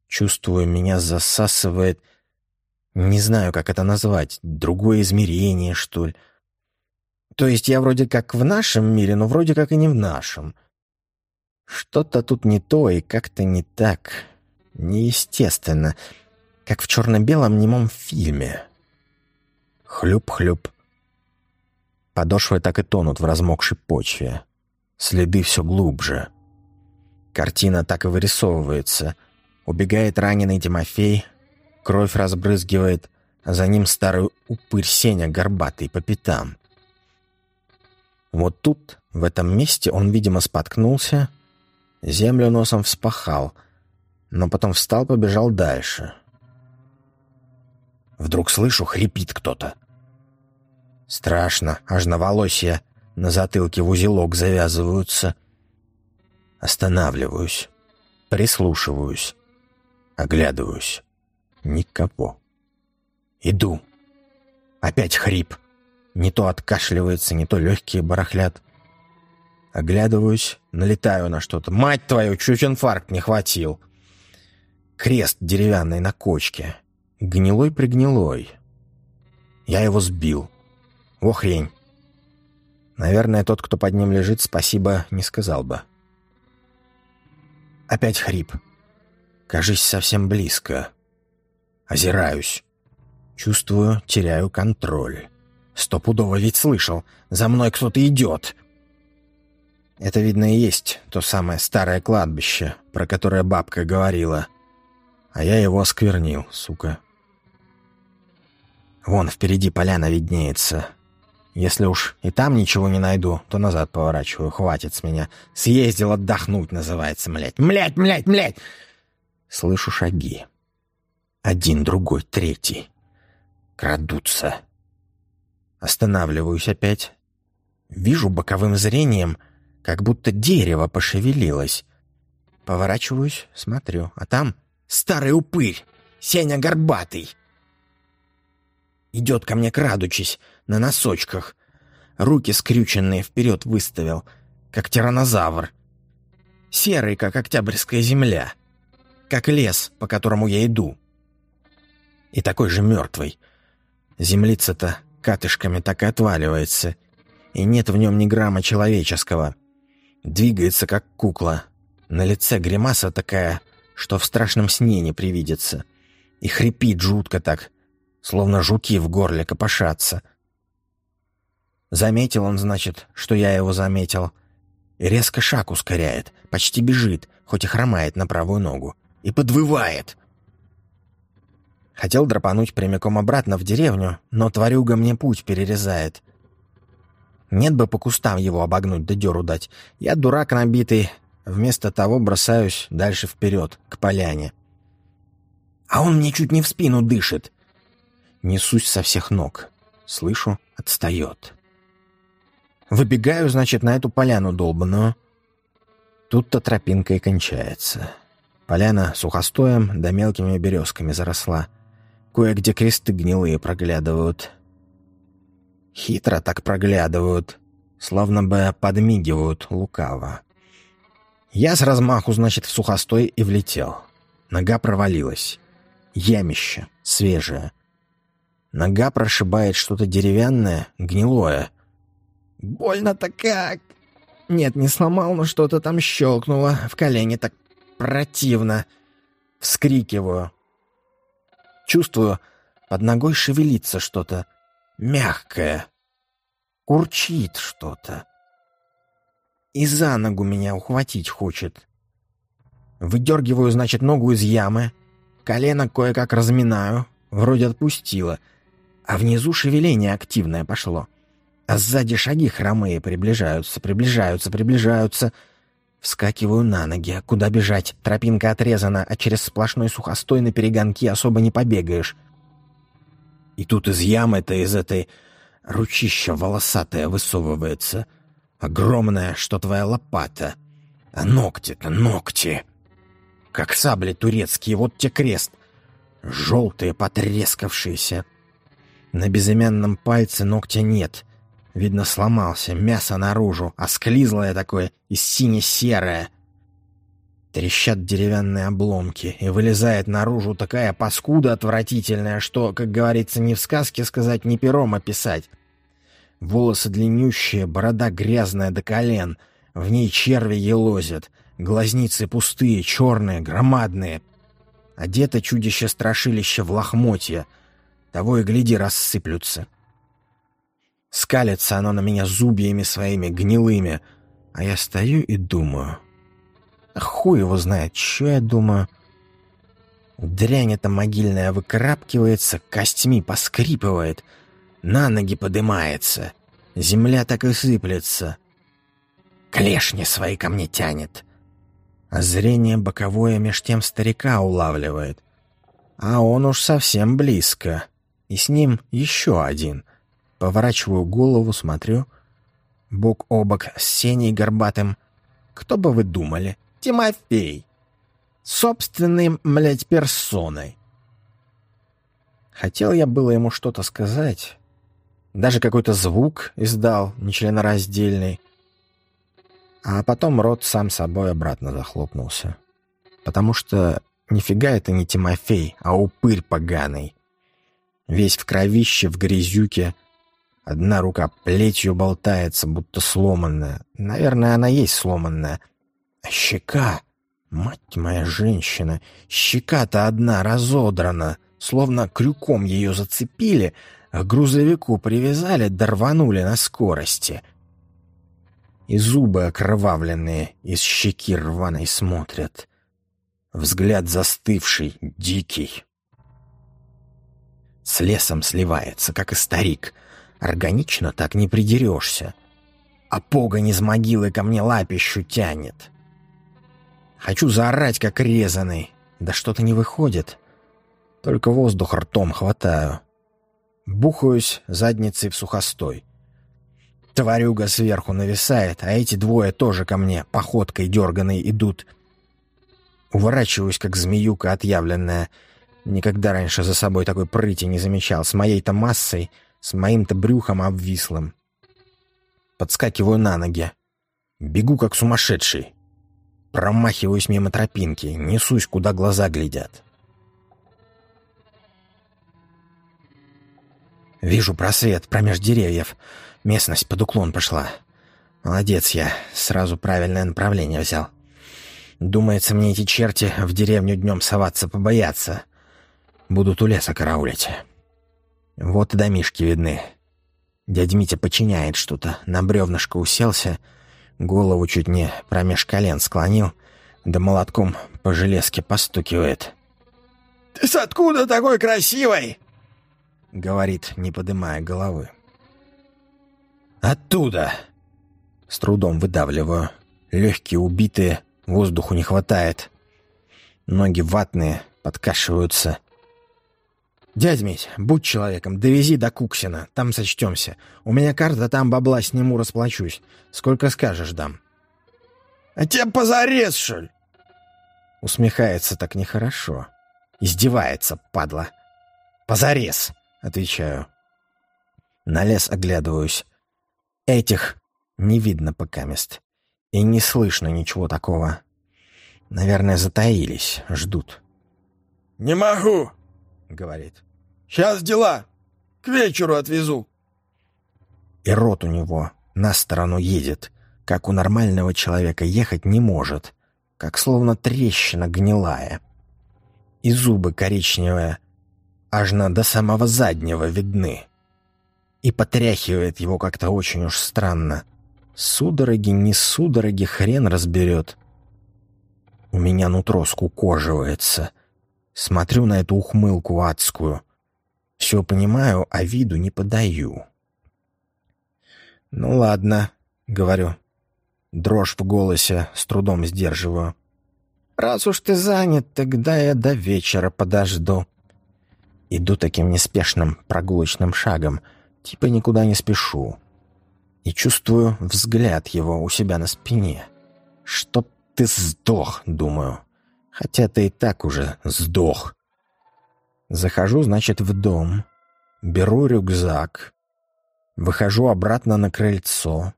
Чувствую, меня засасывает... Не знаю, как это назвать. Другое измерение, что ли. То есть я вроде как в нашем мире, но вроде как и не в нашем. Что-то тут не то и как-то не так. Неестественно как в черно-белом немом фильме. Хлюп-хлюп. Подошвы так и тонут в размокшей почве. Следы все глубже. Картина так и вырисовывается. Убегает раненый Тимофей, кровь разбрызгивает, за ним старый упырь Сеня горбатый по пятам. Вот тут, в этом месте, он, видимо, споткнулся, землю носом вспахал, но потом встал, побежал дальше — Вдруг слышу, хрипит кто-то. Страшно, аж на волосья на затылке в узелок завязываются. Останавливаюсь, прислушиваюсь, оглядываюсь. Никого. Иду. Опять хрип. Не то откашливается, не то легкие барахлят. Оглядываюсь, налетаю на что-то. Мать твою, чуть инфаркт не хватил. Крест деревянный на кочке. Гнилой-пригнилой. Я его сбил. О, хрень. Наверное, тот, кто под ним лежит, спасибо не сказал бы. Опять хрип. Кажись, совсем близко. Озираюсь. Чувствую, теряю контроль. Стопудово ведь слышал. За мной кто-то идет. Это, видно, и есть то самое старое кладбище, про которое бабка говорила. А я его осквернил, сука. Вон впереди поляна виднеется. Если уж и там ничего не найду, то назад поворачиваю. Хватит с меня. Съездил отдохнуть, называется, млять. Млять, млять, млять! Слышу шаги. Один, другой, третий. Крадутся. Останавливаюсь опять. Вижу боковым зрением, как будто дерево пошевелилось. Поворачиваюсь, смотрю, а там старый упырь, Сеня Горбатый. Идет ко мне крадучись, на носочках. Руки скрюченные вперед выставил, как тиранозавр. Серый, как октябрьская земля. Как лес, по которому я иду. И такой же мертвый. Землица-то катышками так и отваливается. И нет в нем ни грамма человеческого. Двигается, как кукла. На лице гримаса такая, что в страшном сне не привидится. И хрипит жутко так, словно жуки в горле копошатся. Заметил он, значит, что я его заметил. И резко шаг ускоряет, почти бежит, хоть и хромает на правую ногу. И подвывает. Хотел драпануть прямиком обратно в деревню, но тварюга мне путь перерезает. Нет бы по кустам его обогнуть да дёру дать. Я дурак набитый, вместо того бросаюсь дальше вперед, к поляне. А он мне чуть не в спину дышит. Несусь со всех ног. Слышу, отстает. Выбегаю, значит, на эту поляну долбаную. Тут-то тропинка и кончается. Поляна сухостоем да мелкими березками заросла. Кое-где кресты гнилые проглядывают. Хитро так проглядывают, словно бы подмигивают лукаво. Я с размаху, значит, в сухостой и влетел. Нога провалилась. Ямище, свежее. Нога прошибает что-то деревянное, гнилое. «Больно-то как!» «Нет, не сломал, но что-то там щелкнуло. В колени так противно!» Вскрикиваю. Чувствую, под ногой шевелится что-то мягкое. Урчит что-то. И за ногу меня ухватить хочет. Выдергиваю, значит, ногу из ямы. Колено кое-как разминаю. Вроде отпустило. А внизу шевеление активное пошло. А сзади шаги хромые приближаются, приближаются, приближаются. Вскакиваю на ноги. А куда бежать? Тропинка отрезана, а через сплошной сухостой на перегонки особо не побегаешь. И тут из ямы-то, из этой ручища волосатая высовывается. Огромная, что твоя лопата. А ногти-то, ногти. Как сабли турецкие, вот те крест. Желтые, потрескавшиеся. На безымянном пальце ногтя нет. Видно, сломался, мясо наружу, а склизлое такое и сине-серое. Трещат деревянные обломки, и вылезает наружу такая паскуда отвратительная, что, как говорится, ни в сказке сказать, ни пером описать. Волосы длиннющие, борода грязная до колен, в ней черви елозят, глазницы пустые, черные, громадные. Одето чудище-страшилище в лохмотья, того и гляди рассыплются. Скалится оно на меня зубьями своими гнилыми, а я стою и думаю — Хуй его знает, что я думаю. Дрянь эта могильная выкрапкивается, костьми поскрипывает, на ноги подымается. Земля так и сыплется. Клешни свои ко мне тянет. А зрение боковое меж тем старика улавливает. А он уж совсем близко. И с ним еще один. Поворачиваю голову, смотрю. Бок о бок с Сеней горбатым. Кто бы вы думали? Тимофей. Собственной, млядь, персоной. Хотел я было ему что-то сказать. Даже какой-то звук издал, нечленораздельный. А потом рот сам собой обратно захлопнулся. Потому что нифига это не Тимофей, а упырь поганый. Весь в кровище, в грязюке. Одна рука плетью болтается, будто сломанная. Наверное, она есть сломанная — а щека, мать моя женщина, щека-то одна разодрана, словно крюком ее зацепили, а к грузовику привязали да рванули на скорости. И зубы окровавленные из щеки рваной смотрят. Взгляд застывший, дикий. С лесом сливается, как и старик. Органично так не придерешься. А погонь из могилы ко мне лапищу тянет. Хочу заорать, как резаный. Да что-то не выходит. Только воздух ртом хватаю. Бухаюсь задницей в сухостой. Тварюга сверху нависает, а эти двое тоже ко мне походкой дерганой идут. Уворачиваюсь, как змеюка отъявленная. Никогда раньше за собой такой прыти не замечал. С моей-то массой, с моим-то брюхом обвислым. Подскакиваю на ноги. Бегу, как сумасшедший. Промахиваюсь мимо тропинки, несусь, куда глаза глядят. Вижу просвет промеж деревьев. Местность под уклон пошла. Молодец я, сразу правильное направление взял. Думается, мне эти черти в деревню днем соваться побоятся. Будут у леса караулить. Вот и домишки видны. Дядя Митя подчиняет что-то, на бревнышко уселся — Голову чуть не промеж колен склонил, да молотком по железке постукивает. «Ты с откуда такой красивый?» — говорит, не подымая головы. «Оттуда!» С трудом выдавливаю. Легкие убитые, воздуху не хватает. Ноги ватные, подкашиваются. «Дядь Мить, будь человеком, довези до Куксина, там сочтемся. У меня карта, там бабла сниму, расплачусь. Сколько скажешь, дам». «А тебе позарез, что ли?» Усмехается так нехорошо. Издевается, падла. «Позарез!» — отвечаю. На лес оглядываюсь. Этих не видно пока мест. И не слышно ничего такого. Наверное, затаились, ждут. «Не могу!» — говорит. «Сейчас дела. К вечеру отвезу. И рот у него на сторону едет, как у нормального человека ехать не может, как словно трещина гнилая. И зубы коричневые, аж на до самого заднего видны. И потряхивает его как-то очень уж странно. Судороги, не судороги, хрен разберет. У меня нутро скукоживается. Смотрю на эту ухмылку адскую. Все понимаю, а виду не подаю. «Ну ладно», — говорю. Дрожь в голосе с трудом сдерживаю. «Раз уж ты занят, тогда я до вечера подожду». Иду таким неспешным прогулочным шагом, типа никуда не спешу. И чувствую взгляд его у себя на спине. «Чтоб ты сдох», — думаю. Хотя ты и так уже сдох. Захожу, значит, в дом. Беру рюкзак. Выхожу обратно на крыльцо.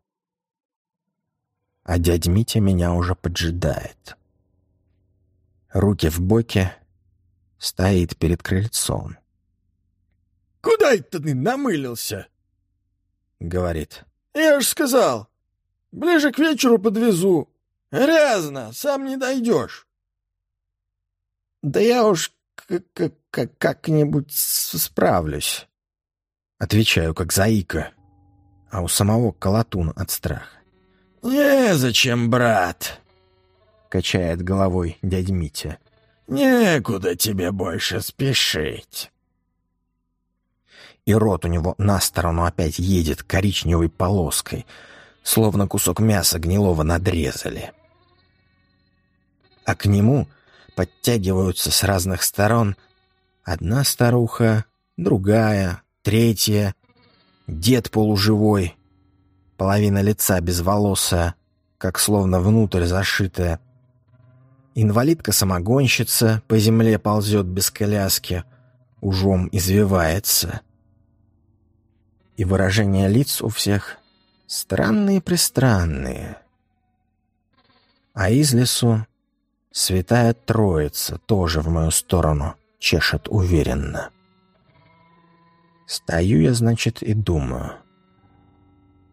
А дядь Митя меня уже поджидает. Руки в боке, стоит перед крыльцом. «Куда это ты намылился?» — говорит. «Я ж сказал, ближе к вечеру подвезу. Грязно, сам не дойдешь». «Да я уж как-нибудь справлюсь». Отвечаю, как заика, а у самого колотун от страха. «Незачем, брат», — качает головой дядь Митя. «Некуда тебе больше спешить». И рот у него на сторону опять едет коричневой полоской, словно кусок мяса гнилого надрезали. А к нему подтягиваются с разных сторон одна старуха, другая, третья, дед полуживой, половина лица безволосая, как словно внутрь зашитая. Инвалидка-самогонщица по земле ползет без коляски, ужом извивается — и выражения лиц у всех странные-престранные. А из лесу святая троица тоже в мою сторону чешет уверенно. Стою я, значит, и думаю.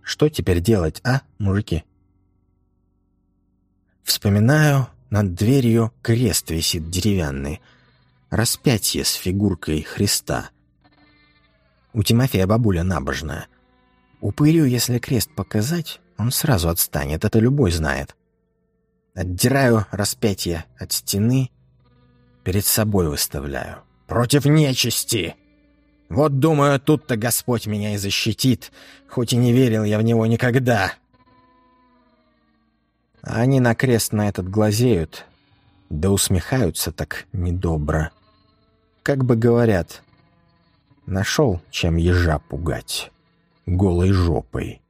Что теперь делать, а, мужики? Вспоминаю, над дверью крест висит деревянный, распятие с фигуркой Христа — у Тимофея бабуля набожная. Упырю, если крест показать, он сразу отстанет, это любой знает. Отдираю распятие от стены, перед собой выставляю. Против нечисти! Вот, думаю, тут-то Господь меня и защитит, хоть и не верил я в него никогда. они на крест на этот глазеют, да усмехаются так недобро. Как бы говорят, Нашел, чем ежа пугать. Голой жопой.